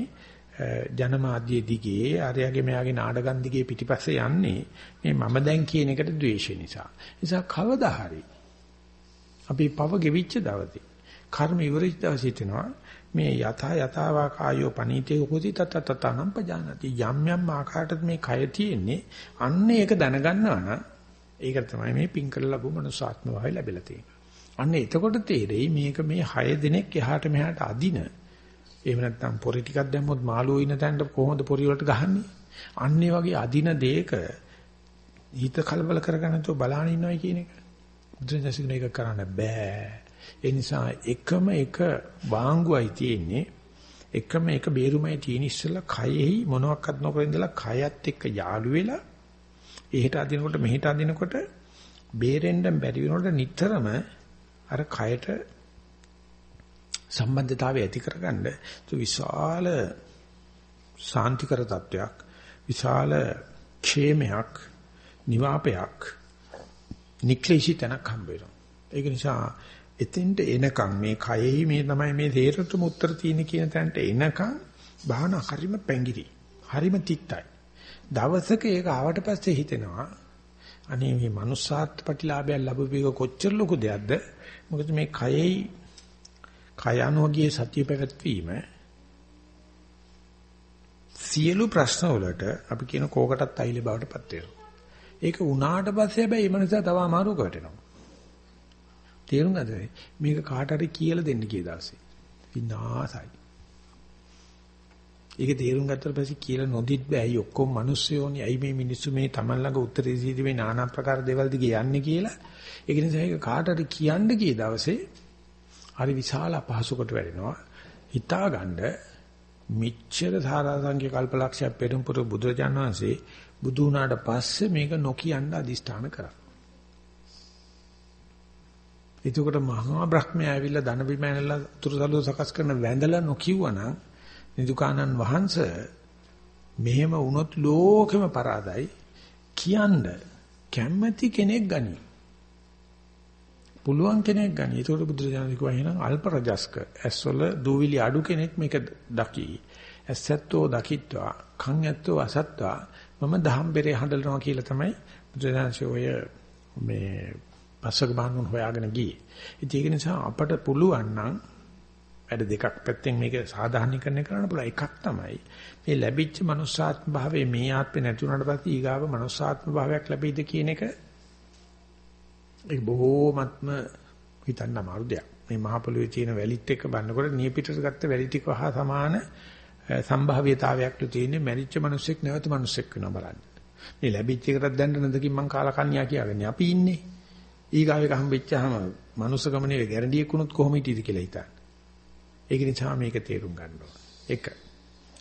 A: ජනමාධ්‍ය දිගේ ආර්යගේ මෙයාගේ නාඩගම් දිගේ පිටිපස්සේ යන්නේ මේ මම දැන් කියන එකට ද්වේෂය නිසා. නිසා කවදා හරි අපි පව ගෙවිච්ච දවසේ කර්ම ඉවරිච්ච දවසේ හිටිනවා මේ යත යතාවා කායෝ පනීතේ උපති තත තතනම් පජානති යම් යම් ආකාරයට මේ කය තියෙන්නේ අන්න ඒක දැනගන්නවා නම් ඒක තමයි මේ පින් කරලා ලැබු මනුසාත්ම භාවය ලැබිලා තියෙන්නේ. අන්න එතකොට තේරෙයි මේක මේ 6 දිනක් එහාට මෙහාට අදින එහෙම නැත්නම් පොරි ටිකක් දැම්මොත් මාළුවෝ ඉන්න තැනට කොහොමද පොරි වලට ගහන්නේ? අන්න ඒ වගේ අදින දෙයක හිත කලබල කරගන්න තෝ බලාන ඉන්නවයි කියන එක. බුදුරජාණන් ඒක කරන්න බෑ. ඒ නිසා එකම එක වාංගුවයි තියෙන්නේ. එකම එක බේරුමයි තියෙන ඉස්සෙල්ලා කයෙහි මොනවත් නොකර ඉඳලා කයත් එක්ක යාළු වෙලා එහෙට අදිනකොට මෙහෙට අදිනකොට බේරෙන්න බැරි වෙනකොට නිතරම අර කයට සම්බන්ධතාවය ඇති කරගන්න විශාල සාන්තිකර තත්වයක් විශාල ക്ഷേමයක් නිවාපයක් නික්ලේශී තැනක් හම්බ වෙනවා ඒක නිසා එතෙන්ට එනකන් මේ කයෙහි මේ තමයි මේ තේරතුම උත්තර තියෙන කියන තැනට එනකන් බාහන හරිම පැංගිරි හරිම තිත්තයි දවසක ඒක ආවට පස්සේ හිතෙනවා අනේ මේ manussාත් ප්‍රතිලාභයක් ලැබුවේක කොච්චර ලොකු දෙයක්ද මොකද මේ කයෙහි කය අනුගියේ සත්‍ය පැවැත්වීම සියලු ප්‍රශ්න වලට අපි කියන කෝකටත් අයිලේ බවටපත් වෙනවා. ඒක උනාට පස්සේ හැබැයි මේ මනස තව අමාරුවක වැටෙනවා. තේරුම් ගන්නද? මේක කාට හරි කියලා දෙන්න කී දවසේ. විනාසයි. ඒක තේරුම් ගත්තට පස්සේ කියලා නොදිත් බෑ. ඇයි ඔක්කොම මිනිස්සුෝනේ? ඇයි මේ මිනිස්සු මේ Taman ළඟ උත්තරේ දීදී මේ নানা ආකාර දේවල් දිගේ යන්නේ කියලා. ඒක නිසා ඒක කාට හරි කියන්න කී දවසේ හරි විශාල අපහසුකට වැටෙනවා. හිතාගන්න මිච්ඡර සාරාංශික කල්පලක්ෂය පෙරම්පුර බුදුරජාණන් වහන්සේ බුදු වුණාට පස්සේ මේක නොකියන්න අදිෂ්ඨාන කරා. එතකොට මහා බ්‍රහ්මයා ඇවිල්ලා ධන බිම ඇනලා උතුරුසලුව සකස් කරන වැඳලා නොකියුවනම් නිදුකානන් වහන්සේ මෙහෙම වුණොත් ලෝකෙම පරාදයි කියන්න කැමැති කෙනෙක් ගනී. පුළුවන් කෙනෙක් ගනි. ඒකට බුදුරජාණන් කිව්වා එහෙනම් අල්ප රජස්ක ඇස්වල දූවිලි අඩු කෙනෙක් මේක දකි. ඇසැත්තෝ දකිත්වා කන් ඇත්තෝ අසත්වා මම දහම් බෙරේ හඬනවා කියලා තමයි බුදුරජාණන් ඔය මේ පස්සක බාහනුන් හොයාගෙන ගියේ. ඒක නිසා අපට පුළුවන් නම් වැඩ දෙකක් පැත්තෙන් මේක සාධාරණීකරණය කරන්න පුළුවන්. එකක් තමයි මේ ලැබිච්ච මනුස්සාත්ම භාවයේ මේ ආත්මේ නැති වුණාට පස්සේ ඊගාව මනුස්සාත්ම භාවයක් ලැබෙයිද කියන එක ඒක බොහෝමත්ම හිතන්න අමාරු දෙයක්. මේ මහ පොළොවේ තියෙන වැලිත් එක්ක බannකොට නියපිටට ගත්ත වැලි ටික හා සමාන සම්භාව්‍යතාවයක් තු තියෙන්නේ මැරිච්ච මිනිස්සෙක් නැවත මිනිස්සෙක් වෙනවා බලන්න. මේ ලැබිච්ච එකටත් දැන්න නැදකින් මං කාලා කන්‍යා කියාගෙන අපි ඉන්නේ. ඊගාව එක හම්බෙච්චාම මනුස්ස ගමනේ ගැරන්ඩියක් වුණොත් කොහොම හිටියද කියලා හිතන්න. ඒක නිසා මේක තේරුම් ගන්න එක.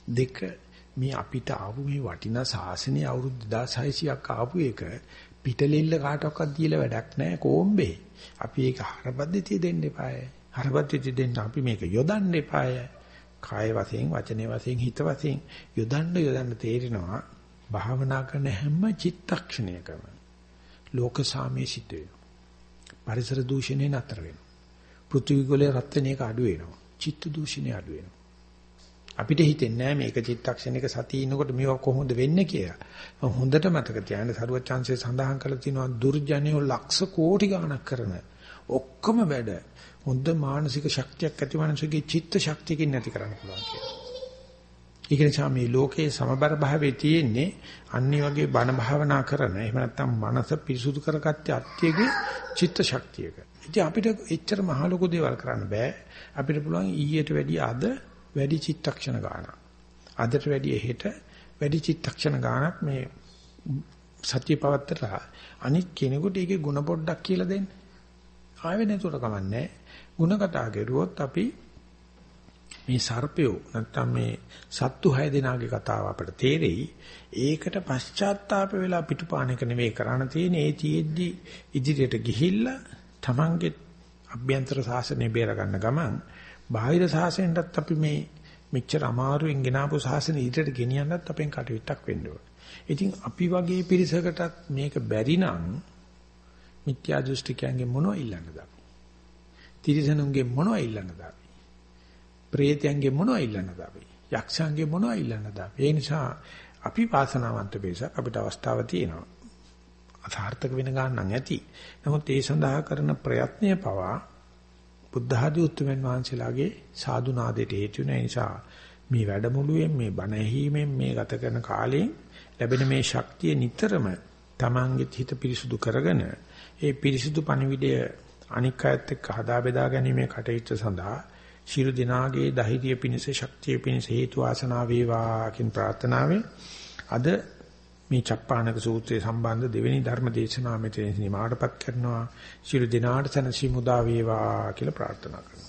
A: දෙක මේ අපිට ආපු මේ වටිනා ශාසනය අවුරුදු 2600ක් ආපු එක පිටලෙල්ල කාටවත් දීලා වැඩක් නැහැ කොම්බේ. අපි ඒක හරපද්ධතිය දෙන්න එපාය. හරපද්ධතිය දෙන්න අපි මේක යොදන්න එපාය. කාය වශයෙන් වචනේ වශයෙන් හිත වශයෙන් යොදන්න යොදන්න තේරෙනවා භාවනා කරන හැම චිත්තක්ෂණයකම ලෝක සාමයේ සිට වෙනවා. පරිසර දූෂණේ නතර වෙනවා. පෘථිවි ගෝලයේ රත් වෙන එක අඩු වෙනවා. චිත්ත දූෂණේ අඩු වෙනවා. අපිට හිතෙන්නේ නැහැ මේක චිත්තක්ෂණයක සතිය ඉනකොට මේක කොහොමද වෙන්නේ කියලා. මම හොඳට මතක තියාගන්න සරුවත් chance සඳහන් කරලා තිනවා දුර්ජනියෝ ලක්ෂ කෝටි ගණක් කරන ඔක්කොම වැඩ හොඳ මානසික ශක්තියක් ඇති මනසගේ චිත්ත ශක්තියකින් නැති කරන්න පුළුවන් කියලා. ඒක නිසා මේ ලෝකයේ සමබර භාවයේ තියෙන්නේ අන්නේ වගේ බණ භාවනා කරන එහෙම නැත්නම් මනස පිරිසුදු කරගත්තේ අත්‍යයේ චිත්ත ශක්තියක. ඉතින් අපිට එච්චර මහ ලොකු දේවල් කරන්න බෑ. අපිට පුළුවන් ඊයට වැඩිය අද වැඩි චිත්තක්ෂණ ගානක්. අදට වැඩිය හෙට වැඩි චිත්තක්ෂණ ගානක් මේ සත්‍ය පවත්තලා අනිත් කෙනෙකුට ඒකේ ಗುಣ පොඩ්ඩක් කියලා දෙන්න. ආවෙ නේතොර කමන්නේ. ಗುಣ කතා කරුවොත් අපි මේ සර්පයෝ නැත්තම් මේ සත්තු හය දෙනාගේ කතාව අපිට තේරෙයි. ඒකට පශ්චාත්තාප වෙලා පිටුපාන එක නෙවෙයි කරණ තියෙන්නේ. ඒ තියෙද්දි ඉදිරියට ගිහිල්ලා Tamange අභ්‍යන්තර සාසනය බේර ගන්න ගමන් බාහිර සාසනයටත් අපි මේ මෙච්චර අමාරුවෙන් ගෙනාවු සාසනය ඉදිරියට ගෙනියන්නත් අපෙන් කටයුත්තක් වෙන්න ඕනේ. ඉතින් අපි වගේ පිරිසකටත් මේක බැරි නම් මිත්‍යා දෘෂ්ටිකයන්ගේ මොනව ඉල්ලන්නද අපි? තිරිසනුන්ගේ මොනව ඉල්ලන්නද අපි? ප්‍රේතයන්ගේ මොනව ඉල්ලන්නද අපි? යක්ෂයන්ගේ මොනව ඉල්ලන්නද අපි? ඒ නිසා අපි වාසනාවන්ත පිරිසක් අපිට අවස්ථාව තියෙනවා. අසාර්ථක වෙන ගානක් ඇති. නමුත් ඒ සඳහා කරන ප්‍රයත්නය පවා බුද්ධ ආදී උතුම්යන් වහන්සේලාගේ සාදු නාදයට හේතු වෙන නිසා මේ වැඩමුළුවෙන් මේ බණ ඇහිීමෙන් මේ ගත කරන කාලයෙන් ලැබෙන මේ ශක්තිය නිතරම Tamange හිත පිරිසුදු කරගෙන ඒ පිරිසුදු පණිවිඩය අනික් අයත් එක්ක හදා බෙදා ගැනීමේ කටයුත්ත සඳහා ශිරු දිනාගේ ධෛර්ය පිණිස ශක්තිය පිණිස හේතු වාසනා වේවා කියන ප්‍රාර්ථනාවෙන් අද මේ චප්පානක සූත්‍රයේ සම්බන්ධ දෙවෙනි ධර්ම දේශනාව මෙතන නිමාඩපත් කරනවා. ශිරු දිනාට සනසි මුදා වේවා කියලා ප්‍රාර්ථනා කරනවා.